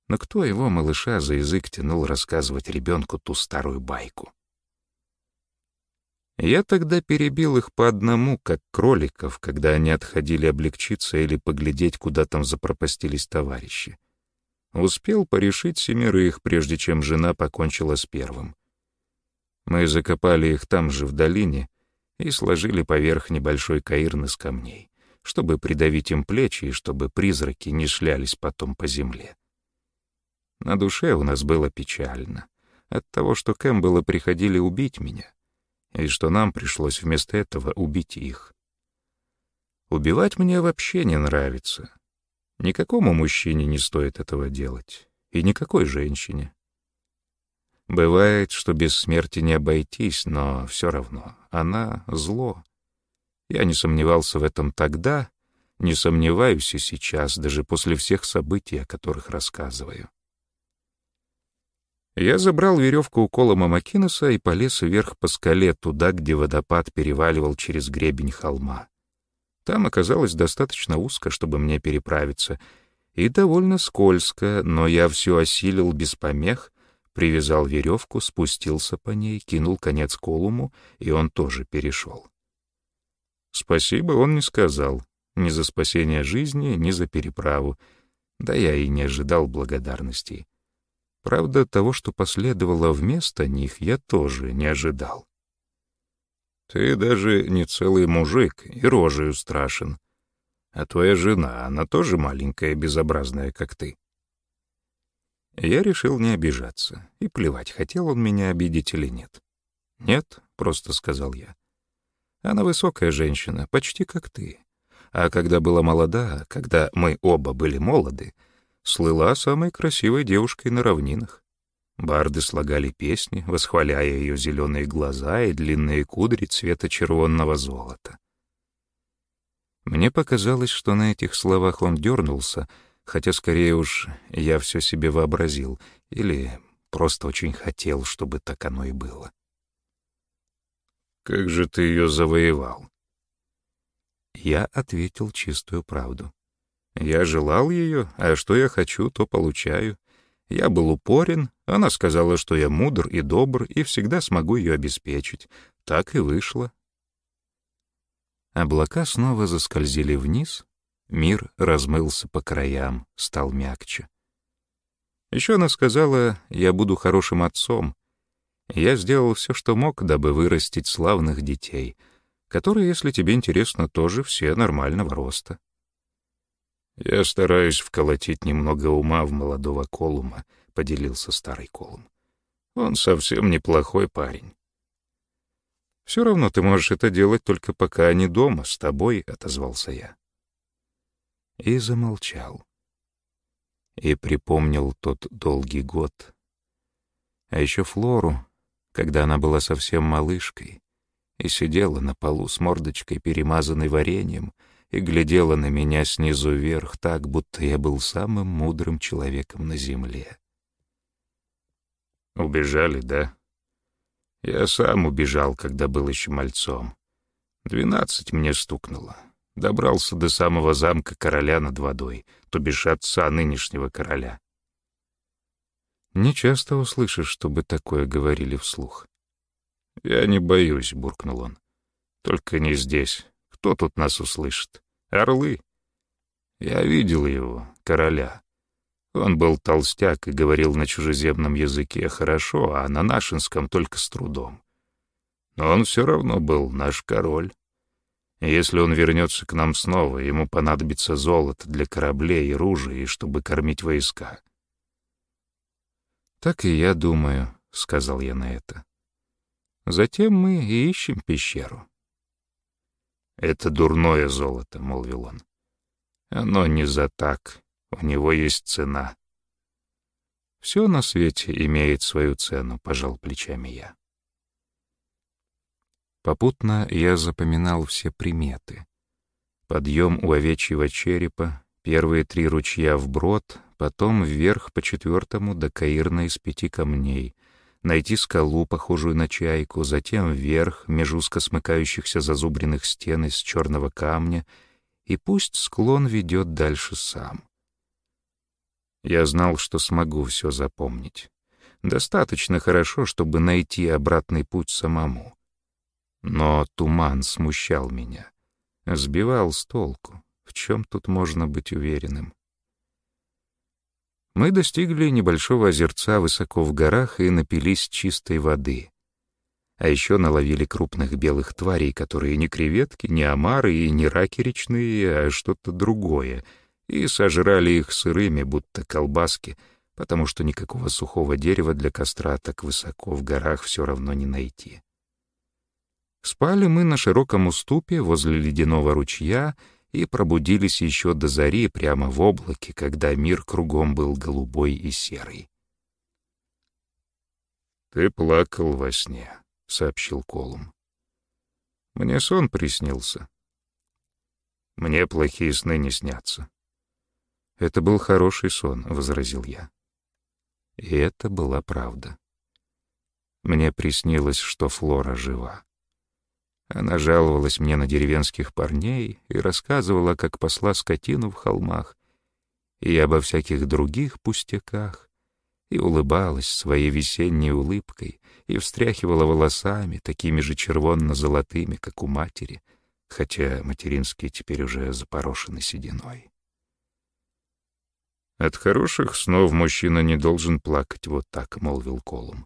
S1: Но кто его, малыша, за язык тянул рассказывать ребенку ту старую байку? Я тогда перебил их по одному, как кроликов, когда они отходили облегчиться или поглядеть, куда там запропастились товарищи. Успел порешить семерых, прежде чем жена покончила с первым. Мы закопали их там же, в долине, и сложили поверх небольшой каирн из камней, чтобы придавить им плечи и чтобы призраки не шлялись потом по земле. На душе у нас было печально от того, что Кэмпбеллы приходили убить меня и что нам пришлось вместо этого убить их. Убивать мне вообще не нравится. Никакому мужчине не стоит этого делать, и никакой женщине. Бывает, что без смерти не обойтись, но все равно она — зло. Я не сомневался в этом тогда, не сомневаюсь и сейчас, даже после всех событий, о которых рассказываю. Я забрал веревку у Колома Макинеса и полез вверх по скале, туда, где водопад переваливал через гребень холма. Там оказалось достаточно узко, чтобы мне переправиться, и довольно скользко, но я все осилил без помех, привязал веревку, спустился по ней, кинул конец Колуму, и он тоже перешел. Спасибо он не сказал, ни за спасение жизни, ни за переправу, да я и не ожидал благодарностей. Правда, того, что последовало вместо них, я тоже не ожидал. Ты даже не целый мужик и рожею страшен. А твоя жена, она тоже маленькая и безобразная, как ты. Я решил не обижаться, и плевать, хотел он меня обидеть или нет. «Нет», — просто сказал я. «Она высокая женщина, почти как ты. А когда была молода, когда мы оба были молоды, слыла самой красивой девушкой на равнинах. Барды слагали песни, восхваляя ее зеленые глаза и длинные кудри цвета червонного золота. Мне показалось, что на этих словах он дернулся, хотя скорее уж я все себе вообразил или просто очень хотел, чтобы так оно и было. «Как же ты ее завоевал?» Я ответил чистую правду. Я желал ее, а что я хочу, то получаю. Я был упорен, она сказала, что я мудр и добр и всегда смогу ее обеспечить. Так и вышло. Облака снова заскользили вниз, мир размылся по краям, стал мягче. Еще она сказала, я буду хорошим отцом. Я сделал все, что мог, дабы вырастить славных детей, которые, если тебе интересно, тоже все нормального роста. Я стараюсь вколотить немного ума в молодого Колума, поделился старый Колум. «Он совсем неплохой парень». «Все равно ты можешь это делать только пока они дома, с тобой», — отозвался я. И замолчал. И припомнил тот долгий год. А еще Флору, когда она была совсем малышкой и сидела на полу с мордочкой, перемазанной вареньем, и глядела на меня снизу вверх так, будто я был самым мудрым человеком на земле. «Убежали, да?» Я сам убежал, когда был еще мальцом. Двенадцать мне стукнуло. Добрался до самого замка короля над водой, то бишь отца нынешнего короля. Не часто услышишь, чтобы такое говорили вслух. «Я не боюсь», — буркнул он. «Только не здесь. Кто тут нас услышит? Орлы?» Я видел его, короля. Он был толстяк и говорил на чужеземном языке хорошо, а на нашинском только с трудом. Но он все равно был наш король. если он вернется к нам снова, ему понадобится золото для кораблей и ружей, чтобы кормить войска. «Так и я думаю», — сказал я на это. «Затем мы и ищем пещеру». «Это дурное золото», — молвил он. «Оно не за так, у него есть цена. Все на свете имеет свою цену, пожал плечами я. Попутно я запоминал все приметы. Подъем у овечьего черепа, первые три ручья вброд, потом вверх по четвертому до Каирна из пяти камней, найти скалу, похожую на чайку, затем вверх, меж узко смыкающихся зазубренных стен из черного камня, и пусть склон ведет дальше сам. Я знал, что смогу все запомнить. Достаточно хорошо, чтобы найти обратный путь самому. Но туман смущал меня, сбивал с толку. В чем тут можно быть уверенным? Мы достигли небольшого озерца высоко в горах и напились чистой воды. А еще наловили крупных белых тварей, которые не креветки, не омары и не раки речные, а что-то другое — и сожрали их сырыми, будто колбаски, потому что никакого сухого дерева для костра так высоко в горах все равно не найти. Спали мы на широком уступе возле ледяного ручья и пробудились еще до зари прямо в облаке, когда мир кругом был голубой и серый. «Ты плакал во сне», — сообщил Колум. «Мне сон приснился. Мне плохие сны не снятся. «Это был хороший сон», — возразил я. И это была правда. Мне приснилось, что Флора жива. Она жаловалась мне на деревенских парней и рассказывала, как посла скотину в холмах, и обо всяких других пустяках, и улыбалась своей весенней улыбкой, и встряхивала волосами, такими же червонно-золотыми, как у матери, хотя материнские теперь уже запорошены сединой. «От хороших снов мужчина не должен плакать вот так», — молвил Колум.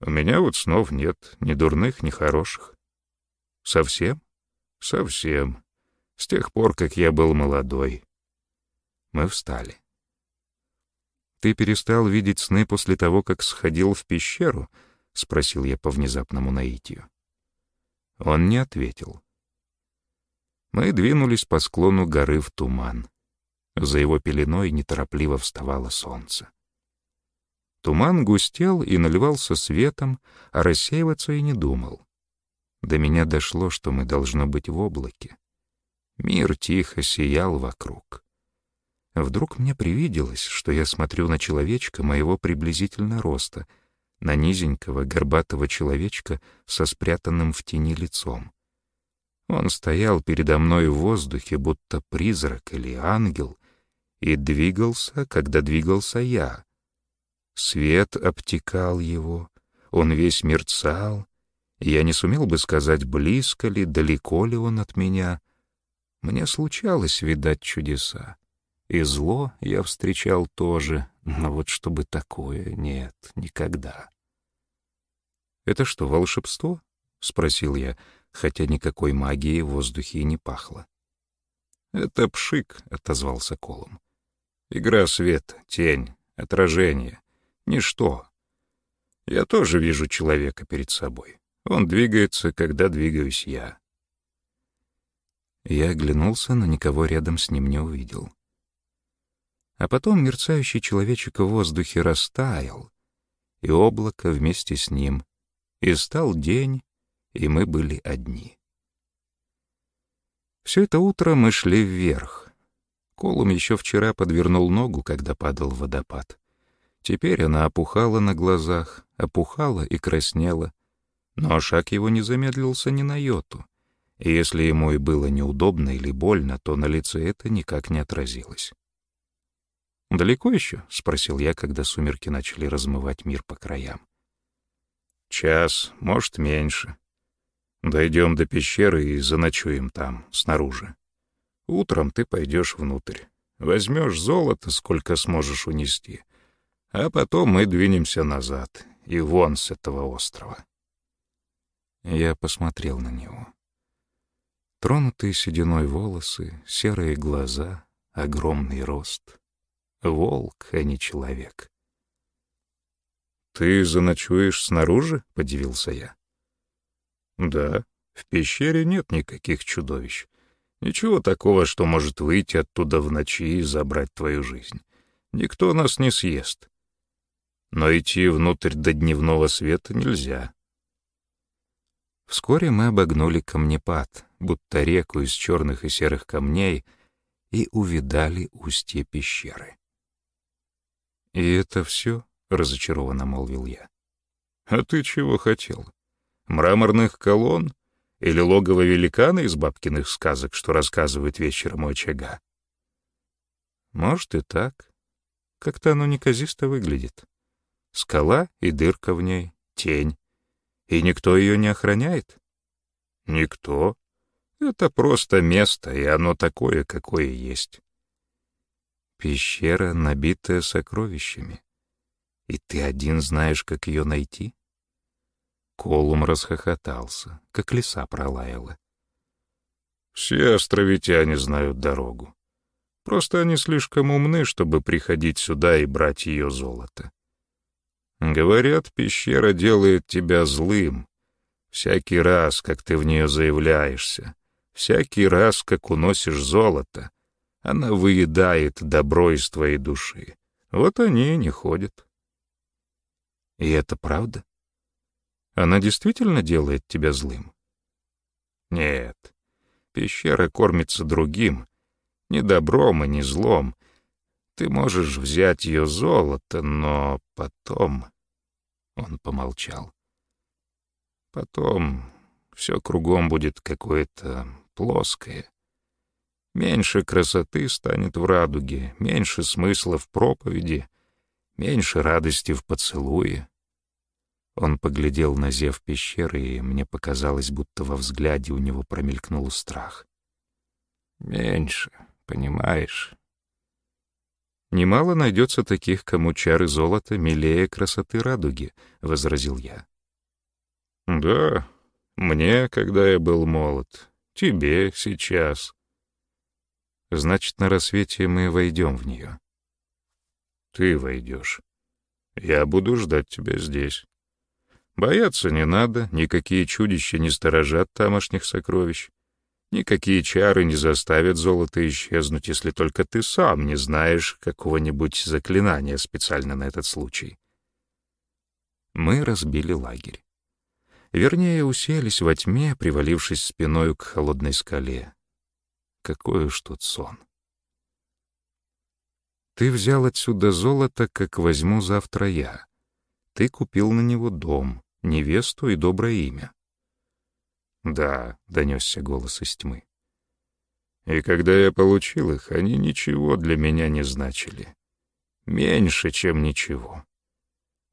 S1: «У меня вот снов нет, ни дурных, ни хороших». «Совсем?» «Совсем. С тех пор, как я был молодой». Мы встали. «Ты перестал видеть сны после того, как сходил в пещеру?» — спросил я по внезапному наитию. Он не ответил. Мы двинулись по склону горы в туман. За его пеленой неторопливо вставало солнце. Туман густел и наливался светом, а рассеиваться и не думал. До меня дошло, что мы должно быть в облаке. Мир тихо сиял вокруг. Вдруг мне привиделось, что я смотрю на человечка моего приблизительно роста, на низенького горбатого человечка со спрятанным в тени лицом. Он стоял передо мной в воздухе, будто призрак или ангел, и двигался, когда двигался я. Свет обтекал его, он весь мерцал, я не сумел бы сказать, близко ли, далеко ли он от меня. Мне случалось видать чудеса. И зло я встречал тоже, но вот чтобы такое, нет, никогда. «Это что, волшебство?» — спросил я, хотя никакой магии в воздухе и не пахло. «Это пшик», — отозвался Колом. Игра света, тень, отражение, ничто. Я тоже вижу человека перед собой. Он двигается, когда двигаюсь я. Я оглянулся, но никого рядом с ним не увидел. А потом мерцающий человечек в воздухе растаял, и облако вместе с ним, и стал день, и мы были одни. Все это утро мы шли вверх. Колум еще вчера подвернул ногу, когда падал водопад. Теперь она опухала на глазах, опухала и краснела, но шаг его не замедлился ни на йоту, и если ему и было неудобно или больно, то на лице это никак не отразилось. «Далеко еще?» — спросил я, когда сумерки начали размывать мир по краям. «Час, может, меньше. Дойдем до пещеры и заночуем там, снаружи. Утром ты пойдешь внутрь. Возьмешь золото, сколько сможешь унести, а потом мы двинемся назад и вон с этого острова». Я посмотрел на него. Тронутые сединой волосы, серые глаза, огромный рост. Волк, а не человек. «Ты заночуешь снаружи?» — подивился я. «Да, в пещере нет никаких чудовищ. Ничего такого, что может выйти оттуда в ночи и забрать твою жизнь. Никто нас не съест. Но идти внутрь до дневного света нельзя. Вскоре мы обогнули камнепад, будто реку из черных и серых камней, и увидали устье пещеры. «И это все?» — разочарованно молвил я. «А ты чего хотел? Мраморных колонн? Или логово великана из бабкиных сказок, что рассказывает вечером у очага?» «Может и так. Как-то оно неказисто выглядит. Скала и дырка в ней, тень. И никто ее не охраняет? Никто. Это просто место, и оно такое, какое есть. Пещера, набитая сокровищами. И ты один знаешь, как ее найти? Колум расхохотался, как лиса пролаяла. Все островитяне знают дорогу. Просто они слишком умны, чтобы приходить сюда и брать ее золото. Говорят, пещера делает тебя злым. Всякий раз, как ты в нее заявляешься, всякий раз, как уносишь золото, она выедает добро из твоей души. Вот они не ходят. И это правда? Она действительно делает тебя злым? Нет. Пещера кормится другим, не добром и не злом, ты можешь взять ее золото, но потом...» Он помолчал. «Потом все кругом будет какое-то плоское. Меньше красоты станет в радуге, меньше смысла в проповеди, меньше радости в поцелуе». Он поглядел на зев пещеры, и мне показалось, будто во взгляде у него промелькнул страх. «Меньше, понимаешь?» «Немало найдется таких, кому чары золота милее красоты радуги», — возразил я. «Да, мне, когда я был молод, тебе сейчас». «Значит, на рассвете мы войдем в нее». «Ты войдешь. Я буду ждать тебя здесь. Бояться не надо, никакие чудища не сторожат тамошних сокровищ. Никакие чары не заставят золото исчезнуть, если только ты сам не знаешь какого-нибудь заклинания специально на этот случай. Мы разбили лагерь. Вернее, уселись во тьме, привалившись спиной к холодной скале. Какой уж тут сон. Ты взял отсюда золото, как возьму завтра я. Ты купил на него дом, невесту и доброе имя. «Да», — донесся голос из тьмы. «И когда я получил их, они ничего для меня не значили. Меньше, чем ничего.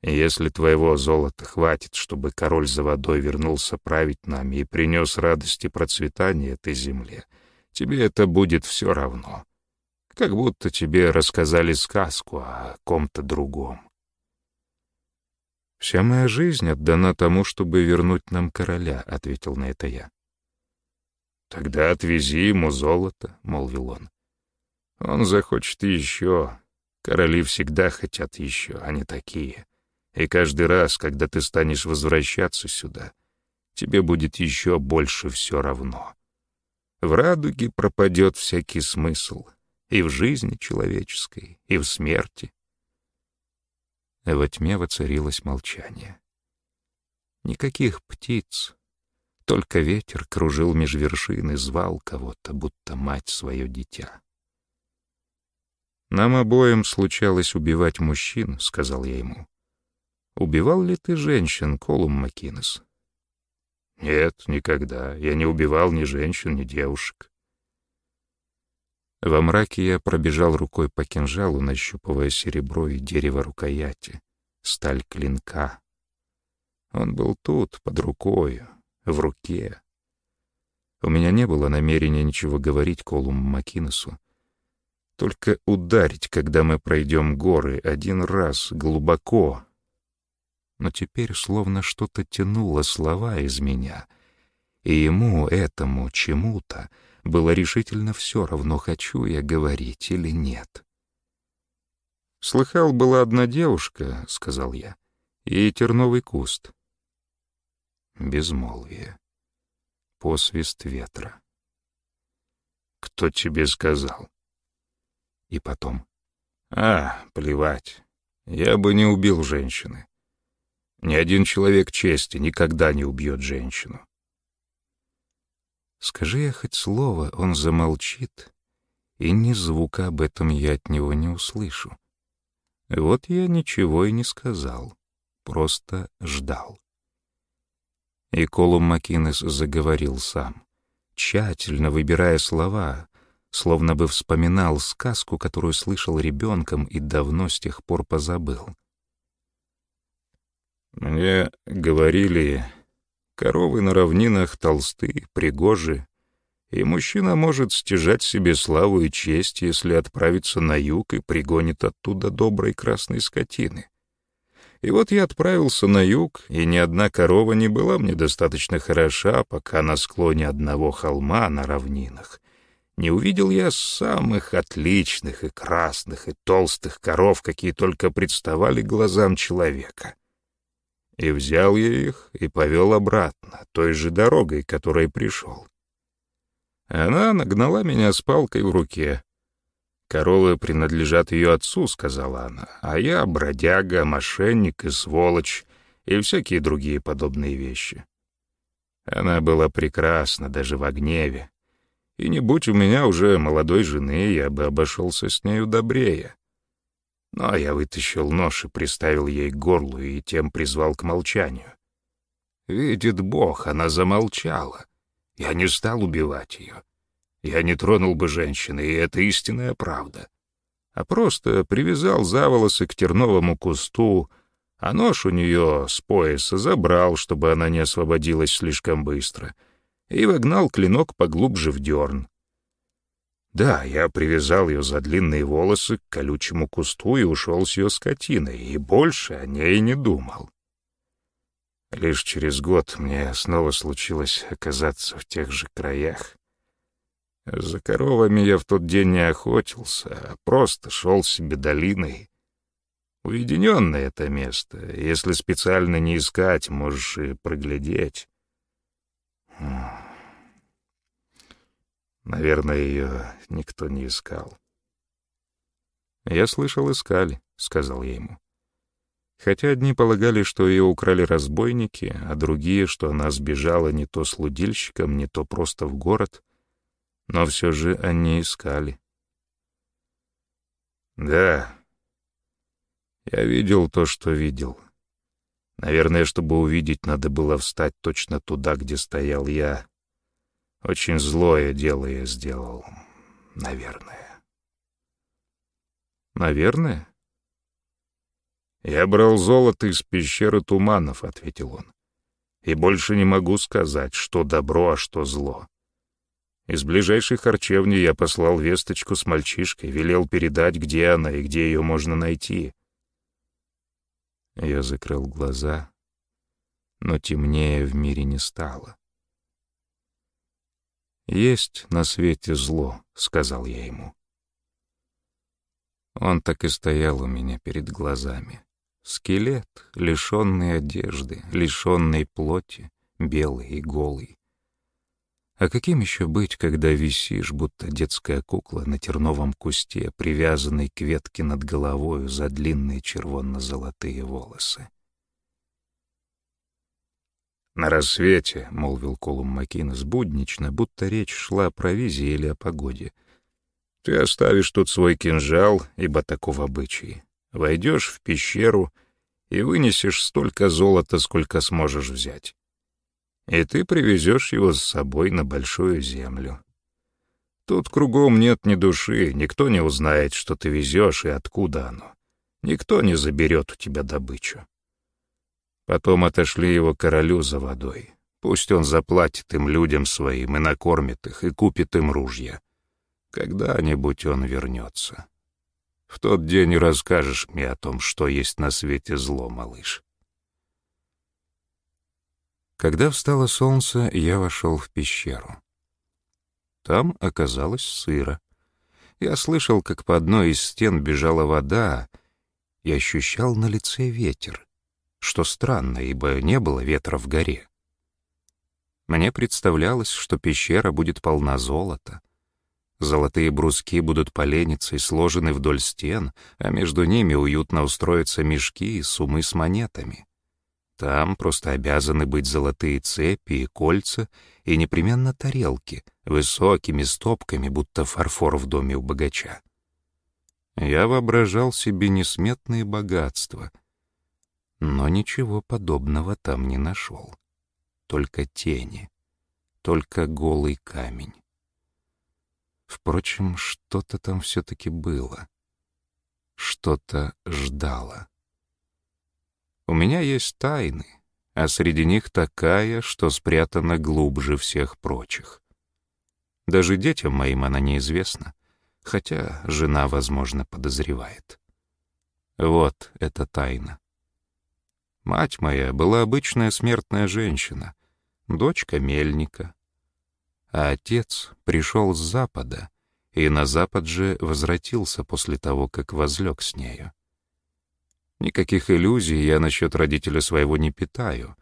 S1: Если твоего золота хватит, чтобы король за водой вернулся править нами и принес радость и процветание этой земле, тебе это будет все равно. Как будто тебе рассказали сказку о ком-то другом. «Вся моя жизнь отдана тому, чтобы вернуть нам короля», — ответил на это я. «Тогда отвези ему золото», — молвил он. «Он захочет еще. Короли всегда хотят еще, они такие. И каждый раз, когда ты станешь возвращаться сюда, тебе будет еще больше все равно. В радуге пропадет всякий смысл и в жизни человеческой, и в смерти. Во тьме воцарилось молчание. Никаких птиц, только ветер кружил меж вершин и звал кого-то, будто мать свое дитя. «Нам обоим случалось убивать мужчин», — сказал я ему. «Убивал ли ты женщин, Колум Макинес?» «Нет, никогда. Я не убивал ни женщин, ни девушек». Во мраке я пробежал рукой по кинжалу, нащупывая серебро и дерево рукояти, сталь клинка. Он был тут, под рукою, в руке. У меня не было намерения ничего говорить Колуму Макинесу. Только ударить, когда мы пройдем горы, один раз, глубоко. Но теперь словно что-то тянуло слова из меня, и ему, этому, чему-то, было решительно все равно, хочу я говорить или нет. «Слыхал, была одна девушка», — сказал я, — «и терновый куст». Безмолвие. Посвист ветра. «Кто тебе сказал?» И потом. «А, плевать. Я бы не убил женщины. Ни один человек чести никогда не убьет женщину». Скажи я хоть слово, он замолчит, и ни звука об этом я от него не услышу. Вот я ничего и не сказал, просто ждал. И Колум Макинес заговорил сам, тщательно выбирая слова, словно бы вспоминал сказку, которую слышал ребенком и давно с тех пор позабыл. «Мне говорили, коровы на равнинах толсты, пригожи, и мужчина может стяжать себе славу и честь, если отправится на юг и пригонит оттуда доброй красной скотины. И вот я отправился на юг, и ни одна корова не была мне достаточно хороша, пока на склоне одного холма на равнинах не увидел я самых отличных и красных и толстых коров, какие только представали глазам человека. И взял я их и повел обратно, той же дорогой, которой пришел. Она нагнала меня с палкой в руке, «Коровы принадлежат ее отцу», — сказала она, «а я бродяга, мошенник и сволочь, и всякие другие подобные вещи». Она была прекрасна даже в гневе, и не будь у меня уже молодой жены, я бы обошелся с нею добрее. Но я вытащил нож и приставил ей к горлу и тем призвал к молчанию. Видит Бог, она замолчала. Я не стал убивать ее. Я не тронул бы женщины, и это истинная правда. А просто привязал за волосы к терновому кусту, а нож у нее с пояса забрал, чтобы она не освободилась слишком быстро, и вогнал клинок поглубже в дерн. Да, я привязал ее за длинные волосы к колючему кусту и ушел с ее скотиной, и больше о ней не думал. Лишь через год мне снова случилось оказаться в тех же краях. За коровами я в тот день не охотился, а просто шел себе долиной. Уединенное это место. Если специально не искать, можешь и проглядеть. Наверное, ее никто не искал. «Я слышал, искали», — сказал я ему. Хотя одни полагали, что ее украли разбойники, а другие, что она сбежала не то с лудильщиком, не то просто в город — но все же они искали. Да, я видел то, что видел. Наверное, чтобы увидеть, надо было встать точно туда, где стоял я. Очень злое дело я сделал, наверное. Наверное? Я брал золото из пещеры туманов, — ответил он. И больше не могу сказать, что добро, а что зло. Из ближайшей харчевни я послал весточку с мальчишкой, велел передать, где она и где ее можно найти. Я закрыл глаза, но темнее в мире не стало. «Есть на свете зло», — сказал я ему. Он так и стоял у меня перед глазами. Скелет, лишенный одежды, лишенный плоти, белый и голый. А каким еще быть, когда висишь, будто детская кукла на терновом кусте, привязанной к ветке над головою за длинные червонно-золотые волосы? «На рассвете», — молвил Колум Макинес буднично, будто речь шла о провизии или о погоде. «Ты оставишь тут свой кинжал, ибо таков обычай. Войдешь в пещеру и вынесешь столько золота, сколько сможешь взять. И ты привезешь его с собой на большую землю. Тут кругом нет ни души, никто не узнает, что ты везешь и откуда оно. Никто не заберет у тебя добычу. Потом отошли его королю за водой. Пусть он заплатит им людям своим и накормит их, и купит им ружья. Когда-нибудь он вернется. В тот день расскажешь мне о том, что есть на свете зло, малыш. Когда встало солнце, я вошел в пещеру. Там оказалось сыро. Я слышал, как по одной из стен бежала вода, и ощущал на лице ветер что странно, ибо не было ветра в горе. Мне представлялось, что пещера будет полна золота. Золотые бруски будут и сложены вдоль стен, а между ними уютно устроятся мешки и сумы с монетами. Там просто обязаны быть золотые цепи и кольца, и непременно тарелки, высокими стопками, будто фарфор в доме у богача. Я воображал себе несметные богатства — но ничего подобного там не нашел. Только тени, только голый камень. Впрочем, что-то там все-таки было. Что-то ждало. У меня есть тайны, а среди них такая, что спрятана глубже всех прочих. Даже детям моим она неизвестна, хотя жена, возможно, подозревает. Вот эта тайна. Мать моя была обычная смертная женщина, дочка мельника. А отец пришел с запада, и на запад же возвратился после того, как возлег с нею. Никаких иллюзий я насчет родителя своего не питаю.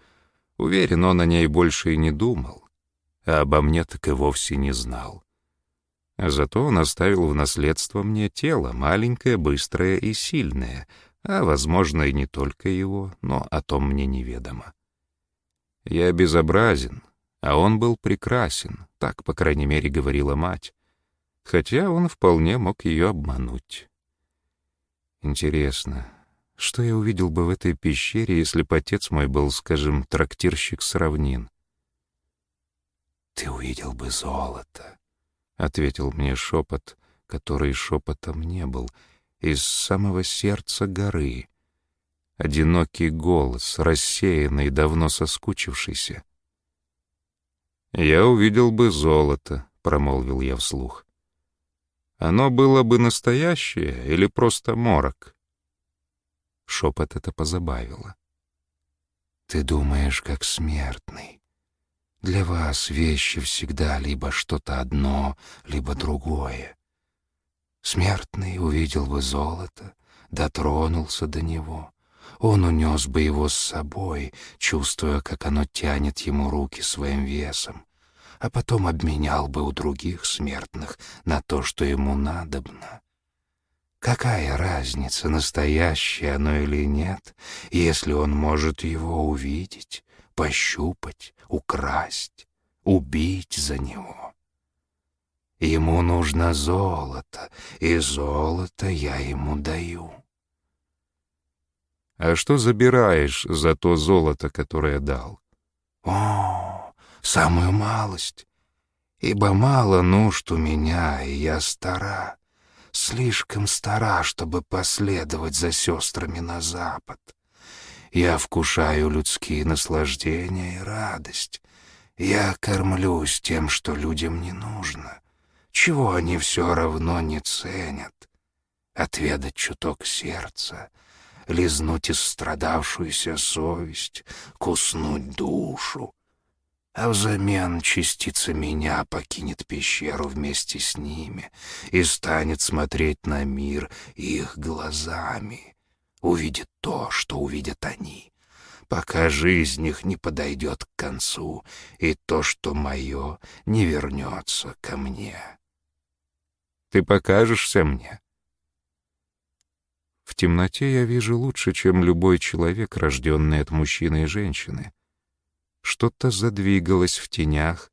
S1: Уверен, он о ней больше и не думал, а обо мне так и вовсе не знал. Зато он оставил в наследство мне тело, маленькое, быстрое и сильное — а, возможно, и не только его, но о том мне неведомо. Я безобразен, а он был прекрасен, так, по крайней мере, говорила мать, хотя он вполне мог ее обмануть. Интересно, что я увидел бы в этой пещере, если бы отец мой был, скажем, трактирщик с равнин? «Ты увидел бы золото», — ответил мне шепот, который шепотом не был — из самого сердца горы. Одинокий голос, рассеянный, давно соскучившийся. «Я увидел бы золото», — промолвил я вслух. «Оно было бы настоящее или просто морок?» Шепот это позабавило. «Ты думаешь, как смертный. Для вас вещи всегда либо что-то одно, либо другое. Смертный увидел бы золото, дотронулся до него. Он унес бы его с собой, чувствуя, как оно тянет ему руки своим весом, а потом обменял бы у других смертных на то, что ему надобно. Какая разница, настоящее оно или нет, если он может его увидеть, пощупать, украсть, убить за него? Ему нужно золото, и золото я ему даю. А что забираешь за то золото, которое дал? О, самую малость, ибо мало нужд у меня, и я стара, слишком стара, чтобы последовать за сестрами на запад. Я вкушаю людские наслаждения и радость. Я кормлюсь тем, что людям не нужно чего они все равно не ценят. Отведать чуток сердца, лизнуть истрадавшуюся совесть, куснуть душу.
S2: а взамен частица меня покинет пещеру вместе с ними и станет смотреть на мир их глазами, увидит то, что увидят они, пока жизнь их не подойдет к концу, и то, что мое, не вернется ко мне.
S1: Ты покажешься мне? В темноте я вижу лучше, чем любой человек, рожденный от мужчины и женщины. Что-то задвигалось в тенях,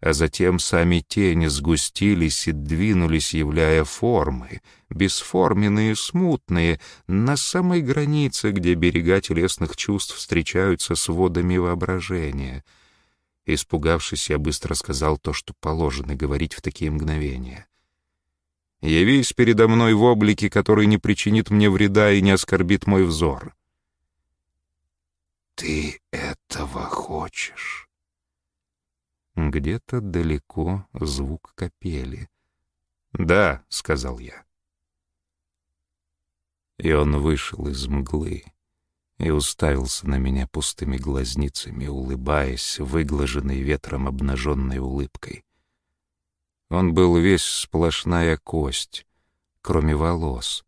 S1: а затем сами тени сгустились и двинулись, являя формы, бесформенные смутные, на самой границе, где берега телесных чувств встречаются с водами воображения. Испугавшись, я быстро сказал то, что положено говорить в такие мгновения. Явись передо мной в облике, который не причинит мне вреда и не оскорбит мой взор.
S2: Ты этого хочешь?
S1: Где-то далеко звук капели. «Да», — сказал я. И он вышел из мглы и уставился на меня пустыми глазницами, улыбаясь, выглаженной ветром обнаженной улыбкой. Он был весь сплошная кость, кроме волос,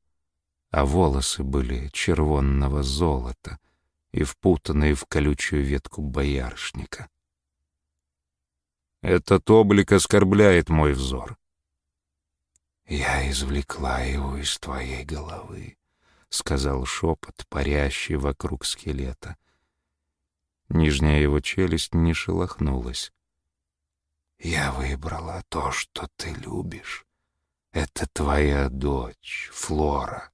S1: а волосы были червонного золота и впутанные в колючую ветку боярышника. Этот облик оскорбляет мой взор.
S2: «Я извлекла его из твоей головы», — сказал шепот, парящий вокруг скелета.
S1: Нижняя его челюсть не шелохнулась.
S2: Я выбрала то, что ты любишь. Это твоя дочь, Флора,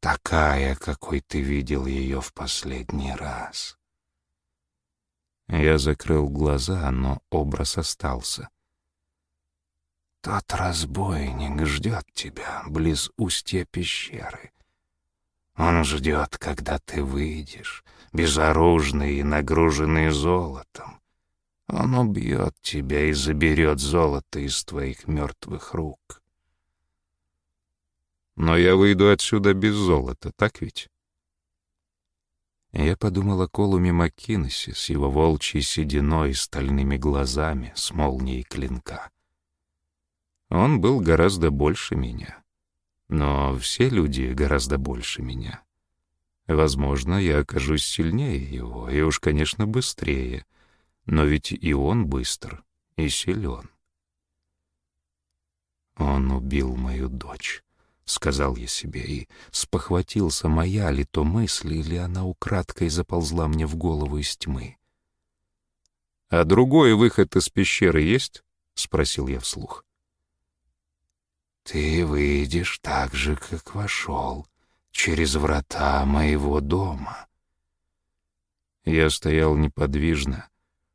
S2: такая, какой ты видел ее в последний раз.
S1: Я закрыл глаза, но образ остался.
S2: Тот разбойник ждет тебя близ устья пещеры. Он ждет, когда ты выйдешь, безоружный и нагруженный золотом. Он убьет тебя и заберет золото из твоих мертвых рук.
S1: Но я выйду отсюда без золота, так ведь? Я подумал о Колуме Маккинесе с его волчьей сединой и стальными глазами с молнией клинка. Он был гораздо больше меня. Но все люди гораздо больше меня. Возможно, я окажусь сильнее его, и уж, конечно, быстрее — но ведь и он быстр и силен. «Он убил мою дочь», — сказал я себе, и спохватился, моя ли то мысль, или она украдкой заползла мне в голову из тьмы. «А другой выход из пещеры есть?» — спросил я вслух.
S2: «Ты выйдешь так же, как вошел, через врата моего дома».
S1: Я стоял неподвижно,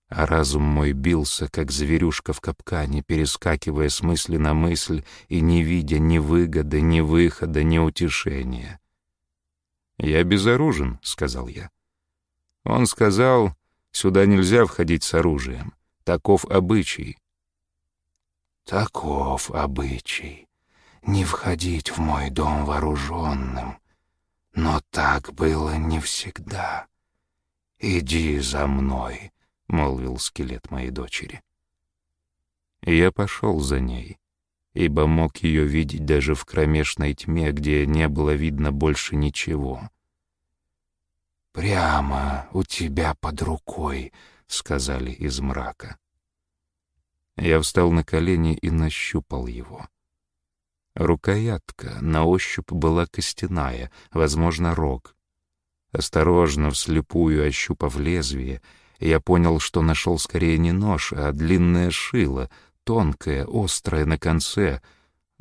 S1: а разум мой бился, как зверюшка в капкане, перескакивая с мысли на мысль и не видя ни выгоды, ни выхода, ни утешения. «Я безоружен», — сказал я. Он сказал, «Сюда нельзя входить с оружием. Таков обычай».
S2: «Таков обычай. Не входить в мой дом вооруженным. Но так было не всегда. Иди за мной» — молвил скелет моей дочери.
S1: я пошел за ней, ибо мог ее видеть даже в кромешной тьме, где не было видно больше ничего.
S2: «Прямо у тебя под рукой», — сказали из мрака.
S1: Я встал на колени и нащупал его. Рукоятка на ощупь была костяная, возможно, рог. Осторожно, вслепую ощупав лезвие, я понял, что нашел скорее не нож, а длинное шило, тонкое, острое на конце,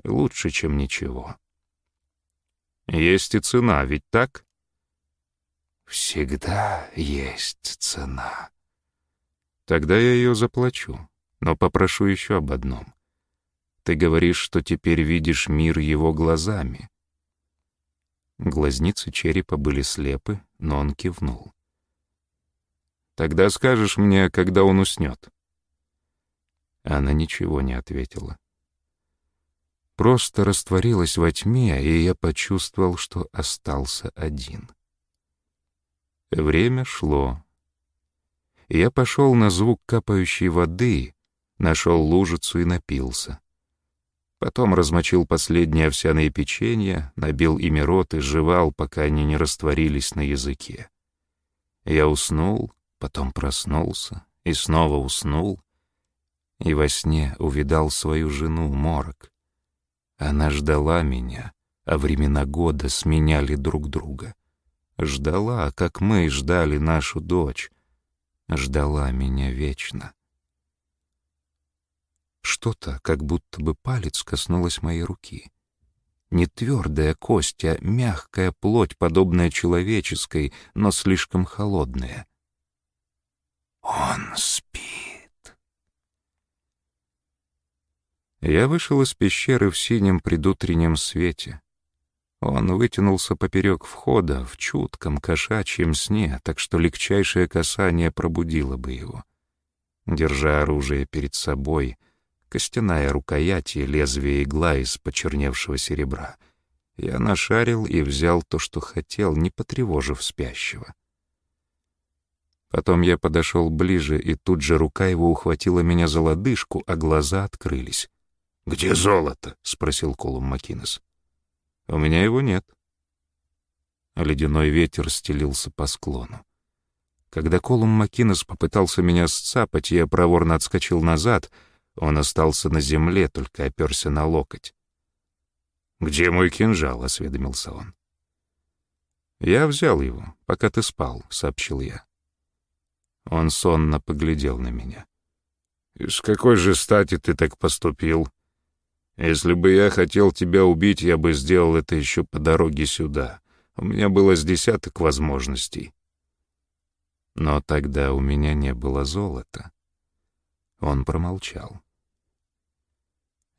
S1: лучше, чем ничего. Есть и цена, ведь так?
S2: Всегда есть цена.
S1: Тогда я ее заплачу, но попрошу еще об одном. Ты говоришь, что теперь видишь мир его глазами. Глазницы черепа были слепы, но он кивнул. Тогда скажешь мне, когда он уснет». Она ничего не ответила. Просто растворилась во тьме, и я почувствовал, что остался один. Время шло. Я пошел на звук капающей воды, нашел лужицу и напился. Потом размочил последние овсяные печенья, набил ими рот и жевал, пока они не растворились на языке. Я уснул, потом проснулся и снова уснул, и во сне увидал свою жену Морок. Она ждала меня, а времена года сменяли друг друга. Ждала, как мы ждали нашу дочь. Ждала меня вечно. Что-то, как будто бы палец коснулось моей руки. Не твердая кость, а мягкая плоть, подобная человеческой, но слишком холодная.
S2: «Он спит».
S1: Я вышел из пещеры в синем предутреннем свете. Он вытянулся поперек входа в чутком кошачьем сне, так что легчайшее касание пробудило бы его. Держа оружие перед собой — костяная рукоять и лезвие игла из почерневшего серебра. Я нашарил и взял то, что хотел, не потревожив спящего. Потом я подошел ближе, и тут же рука его ухватила меня за лодыжку, а глаза открылись.
S2: «Где золото?» — спросил Колум Макинес.
S1: «У меня его нет». Ледяной ветер стелился по склону. Когда Колум Макинес попытался меня сцапать, я проворно отскочил назад — он остался на земле, только оперся на локоть.
S2: «Где мой кинжал?» — осведомился он.
S1: «Я взял его, пока ты спал», — сообщил я. Он сонно поглядел на меня.
S2: «И с какой же стати ты так поступил? Если бы я хотел тебя убить, я бы сделал это еще по дороге сюда. У меня было с десяток возможностей».
S1: Но тогда у меня не было золота. Он промолчал.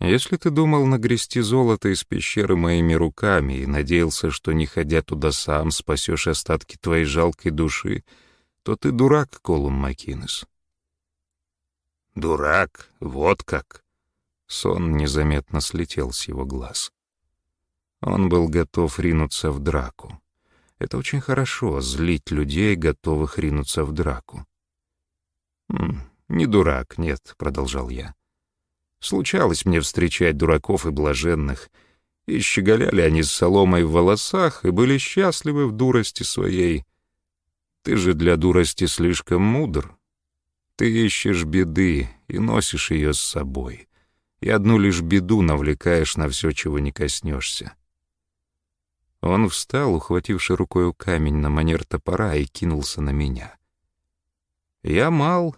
S1: Если ты думал нагрести золото из пещеры моими руками и надеялся, что, не ходя туда сам, спасешь остатки твоей жалкой души, то ты дурак, Колум Макинес.
S2: Дурак? Вот как?
S1: Сон незаметно слетел с его глаз. Он был готов ринуться в драку. Это очень хорошо — злить людей, готовых ринуться в драку.
S2: «Не дурак, нет», — продолжал я. Случалось мне встречать дураков и блаженных, и щеголяли они с соломой в волосах и были счастливы в дурости своей. Ты же для дурости слишком мудр. Ты ищешь беды и носишь ее с собой, и одну лишь беду навлекаешь на все, чего не коснешься.
S1: Он встал, ухвативши рукою камень на манер топора, и кинулся на меня. Я мал,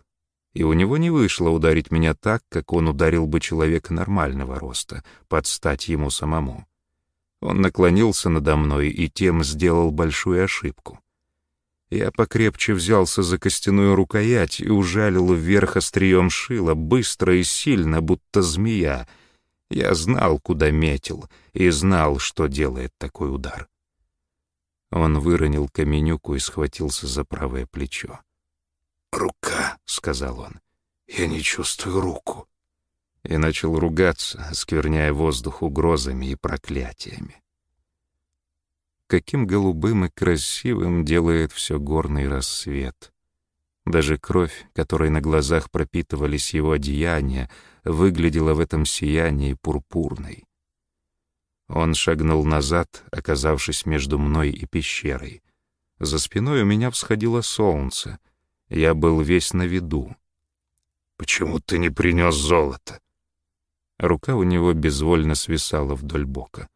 S1: и у него не вышло ударить меня так, как он ударил бы человека нормального роста, под стать ему самому. Он наклонился надо мной и тем сделал большую ошибку. Я покрепче взялся за костяную рукоять и ужалил вверх острием шила, быстро и сильно, будто змея. Я знал, куда метил, и знал, что делает такой удар. Он выронил каменюку и схватился за правое плечо.
S2: «Рука», — сказал он. «Я не чувствую руку».
S1: И начал ругаться, скверняя воздух угрозами и проклятиями. Каким голубым и красивым делает все горный рассвет. Даже кровь, которой на глазах пропитывались его одеяния, выглядела в этом сиянии пурпурной. Он шагнул назад, оказавшись между мной и пещерой. За спиной у меня всходило солнце — я был весь на виду.
S2: «Почему ты не принес золото?»
S1: Рука у него безвольно свисала вдоль бока.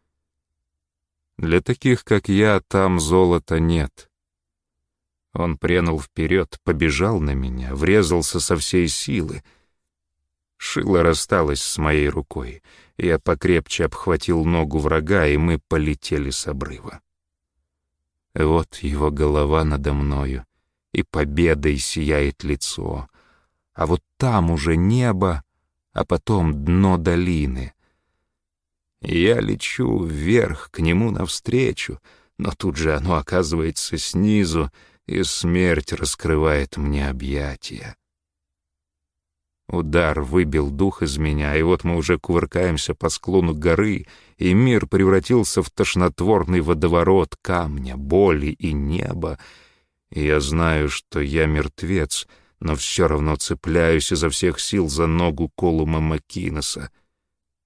S1: «Для таких, как я, там золота нет». Он прянул вперед, побежал на меня, врезался со всей силы. Шило рассталось с моей рукой. Я покрепче обхватил ногу врага, и мы полетели с обрыва. Вот его голова надо мною, и победой сияет лицо. А вот там уже небо, а потом дно долины. Я лечу вверх, к нему навстречу, но тут же оно оказывается снизу, и смерть раскрывает мне объятия. Удар выбил дух из меня, и вот мы уже кувыркаемся по склону горы, и мир превратился в тошнотворный водоворот камня, боли и неба, и я знаю, что я мертвец, но все равно цепляюсь изо всех сил за ногу Колума Маккинеса.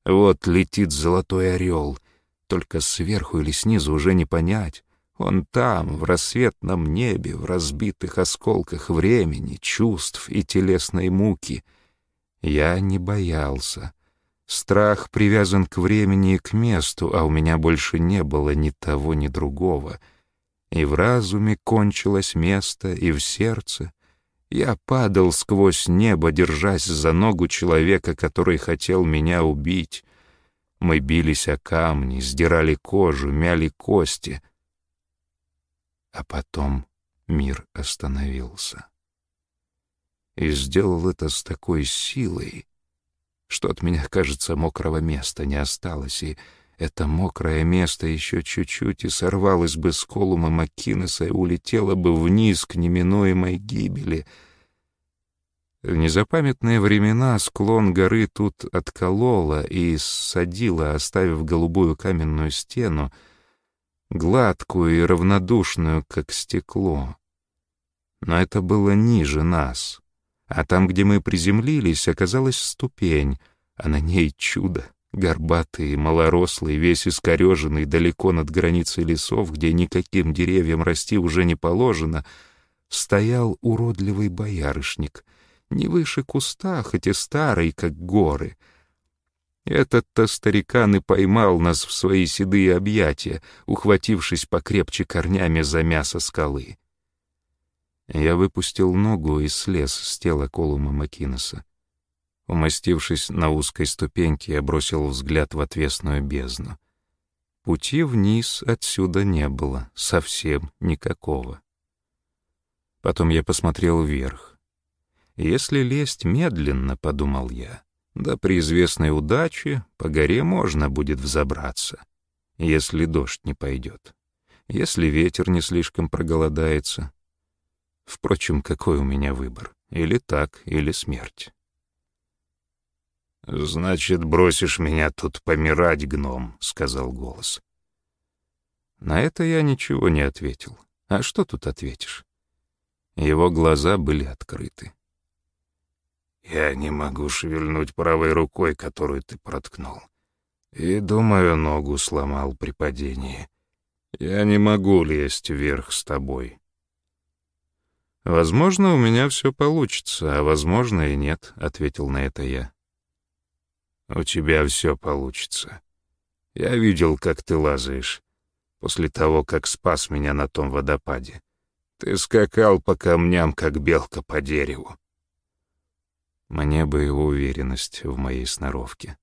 S1: Вот летит золотой орел, только сверху или снизу уже не понять. Он там, в рассветном небе, в разбитых осколках времени, чувств и телесной муки. Я не боялся. Страх привязан к времени и к месту, а у меня больше не было ни того, ни другого. И в разуме кончилось место, и в сердце. Я падал сквозь небо, держась за ногу человека, который хотел меня убить. Мы бились о камни, сдирали кожу, мяли кости — а потом мир остановился. И сделал это с такой силой, что от меня, кажется, мокрого места не осталось, и это мокрое место еще чуть-чуть и сорвалось бы с Колума Маккинеса и улетело бы вниз к неминуемой гибели. В незапамятные времена склон горы тут отколола и ссадила, оставив голубую каменную стену, гладкую и равнодушную, как стекло. Но это было ниже нас, а там, где мы приземлились, оказалась ступень, а на ней чудо, горбатый, малорослый, весь искореженный, далеко над границей лесов, где никаким деревьям расти уже не положено, стоял уродливый боярышник, не выше куста, хоть и старый, как горы — этот-то старикан и поймал нас в свои седые объятия, ухватившись покрепче корнями за мясо скалы. Я выпустил ногу и слез с тела Колума Макинеса. Умастившись на узкой ступеньке, я бросил взгляд в отвесную бездну. Пути вниз отсюда не было, совсем никакого. Потом я посмотрел вверх. Если лезть медленно, — подумал я, — да при известной удаче по горе можно будет взобраться, если дождь не пойдет, если ветер не слишком проголодается. Впрочем, какой у меня выбор? Или так, или смерть.
S2: «Значит, бросишь меня тут помирать, гном», — сказал голос.
S1: На это я ничего не ответил. А что тут ответишь? Его глаза были открыты.
S2: Я не могу шевельнуть правой рукой, которую ты проткнул. И, думаю, ногу сломал при падении. Я не могу лезть вверх с тобой.
S1: «Возможно, у меня все получится, а возможно и нет», — ответил на это я.
S2: «У тебя все получится. Я видел, как ты лазаешь после того, как спас меня на том водопаде. Ты скакал по камням, как белка по дереву.
S1: Мне бы его уверенность в моей сноровке.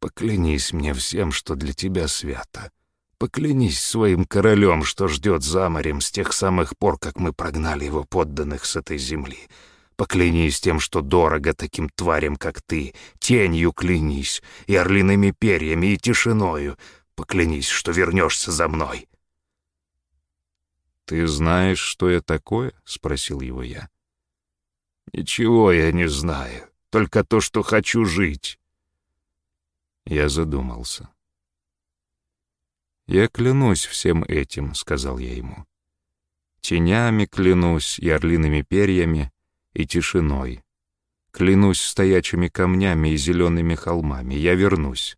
S2: «Поклянись мне всем, что для тебя свято. Поклянись своим королем, что ждет за морем с тех самых пор, как мы прогнали его подданных с этой земли. Поклянись тем, что дорого таким тварям, как ты. Тенью клянись, и орлиными перьями, и тишиною. Поклянись, что вернешься за мной».
S1: «Ты знаешь, что я такое?» — спросил его я.
S2: Ничего я не знаю, только то, что хочу жить.
S1: Я задумался. «Я клянусь всем этим», — сказал я ему. «Тенями клянусь и орлиными перьями, и тишиной. Клянусь стоячими камнями и зелеными холмами. Я вернусь».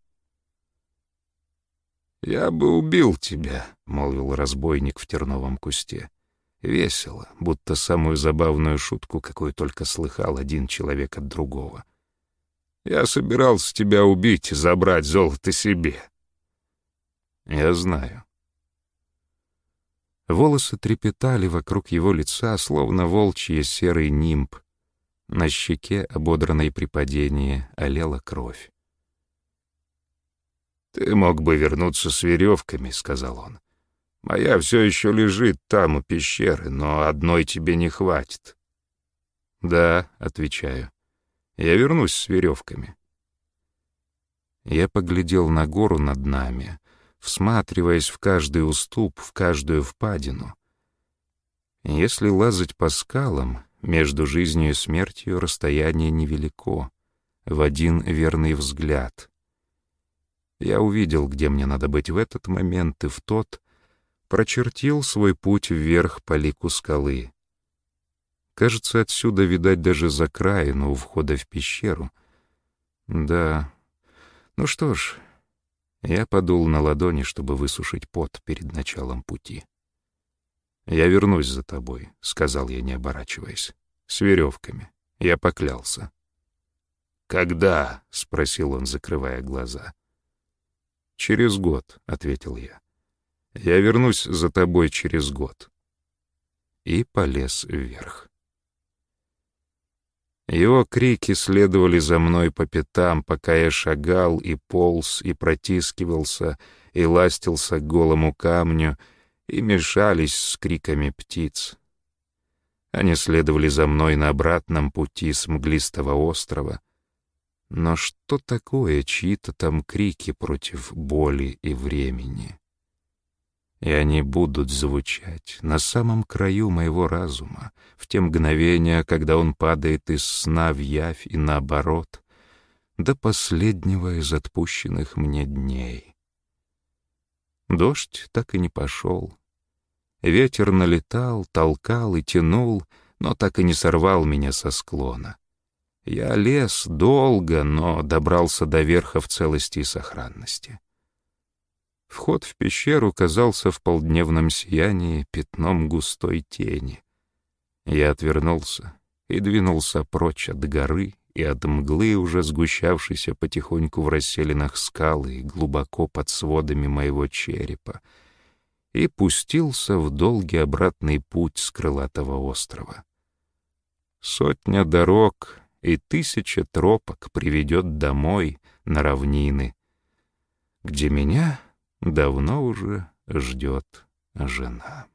S2: «Я бы убил тебя», — молвил разбойник в терновом кусте. Весело, будто самую забавную шутку, какую только слыхал один человек от другого. «Я собирался тебя убить и забрать золото себе».
S1: «Я знаю». Волосы трепетали вокруг его лица, словно волчье серый нимб. На щеке, ободранной при падении, олела кровь.
S2: «Ты мог бы вернуться с веревками», — сказал он. Моя все еще лежит там, у пещеры, но одной тебе не хватит.
S1: Да, отвечаю. Я вернусь с веревками. Я поглядел на гору над нами, всматриваясь в каждый уступ, в каждую впадину. Если лазать по скалам, между жизнью и смертью расстояние невелико, в один верный взгляд. Я увидел, где мне надо быть в этот момент и в тот, прочертил свой путь вверх по лику скалы. Кажется, отсюда видать даже закраину у входа в пещеру. Да, ну что ж, я подул на ладони, чтобы высушить пот перед началом пути. «Я вернусь за тобой», — сказал я, не оборачиваясь. «С веревками. Я поклялся».
S2: «Когда?» — спросил он, закрывая глаза.
S1: «Через год», — ответил я. «Я вернусь за тобой через год». И полез вверх. Его крики следовали за мной по пятам, пока я шагал и полз, и протискивался, и ластился к голому камню, и мешались с криками птиц. Они следовали за мной на обратном пути с мглистого острова. Но что такое чьи-то там крики против боли и времени? И они будут звучать на самом краю моего разума, в те мгновения, когда он падает из сна в явь и наоборот, до последнего из отпущенных мне дней. Дождь так и не пошел. Ветер налетал, толкал и тянул, но так и не сорвал меня со склона. Я лез долго, но добрался до верха в целости и сохранности. Вход в пещеру казался в полдневном сиянии пятном густой тени. Я отвернулся и двинулся прочь от горы и от мглы, уже сгущавшейся потихоньку в расселенных скалы и глубоко под сводами моего черепа, и пустился в долгий обратный путь с крылатого острова. Сотня дорог и тысяча тропок приведет домой на равнины, где меня давно уже ждет жена.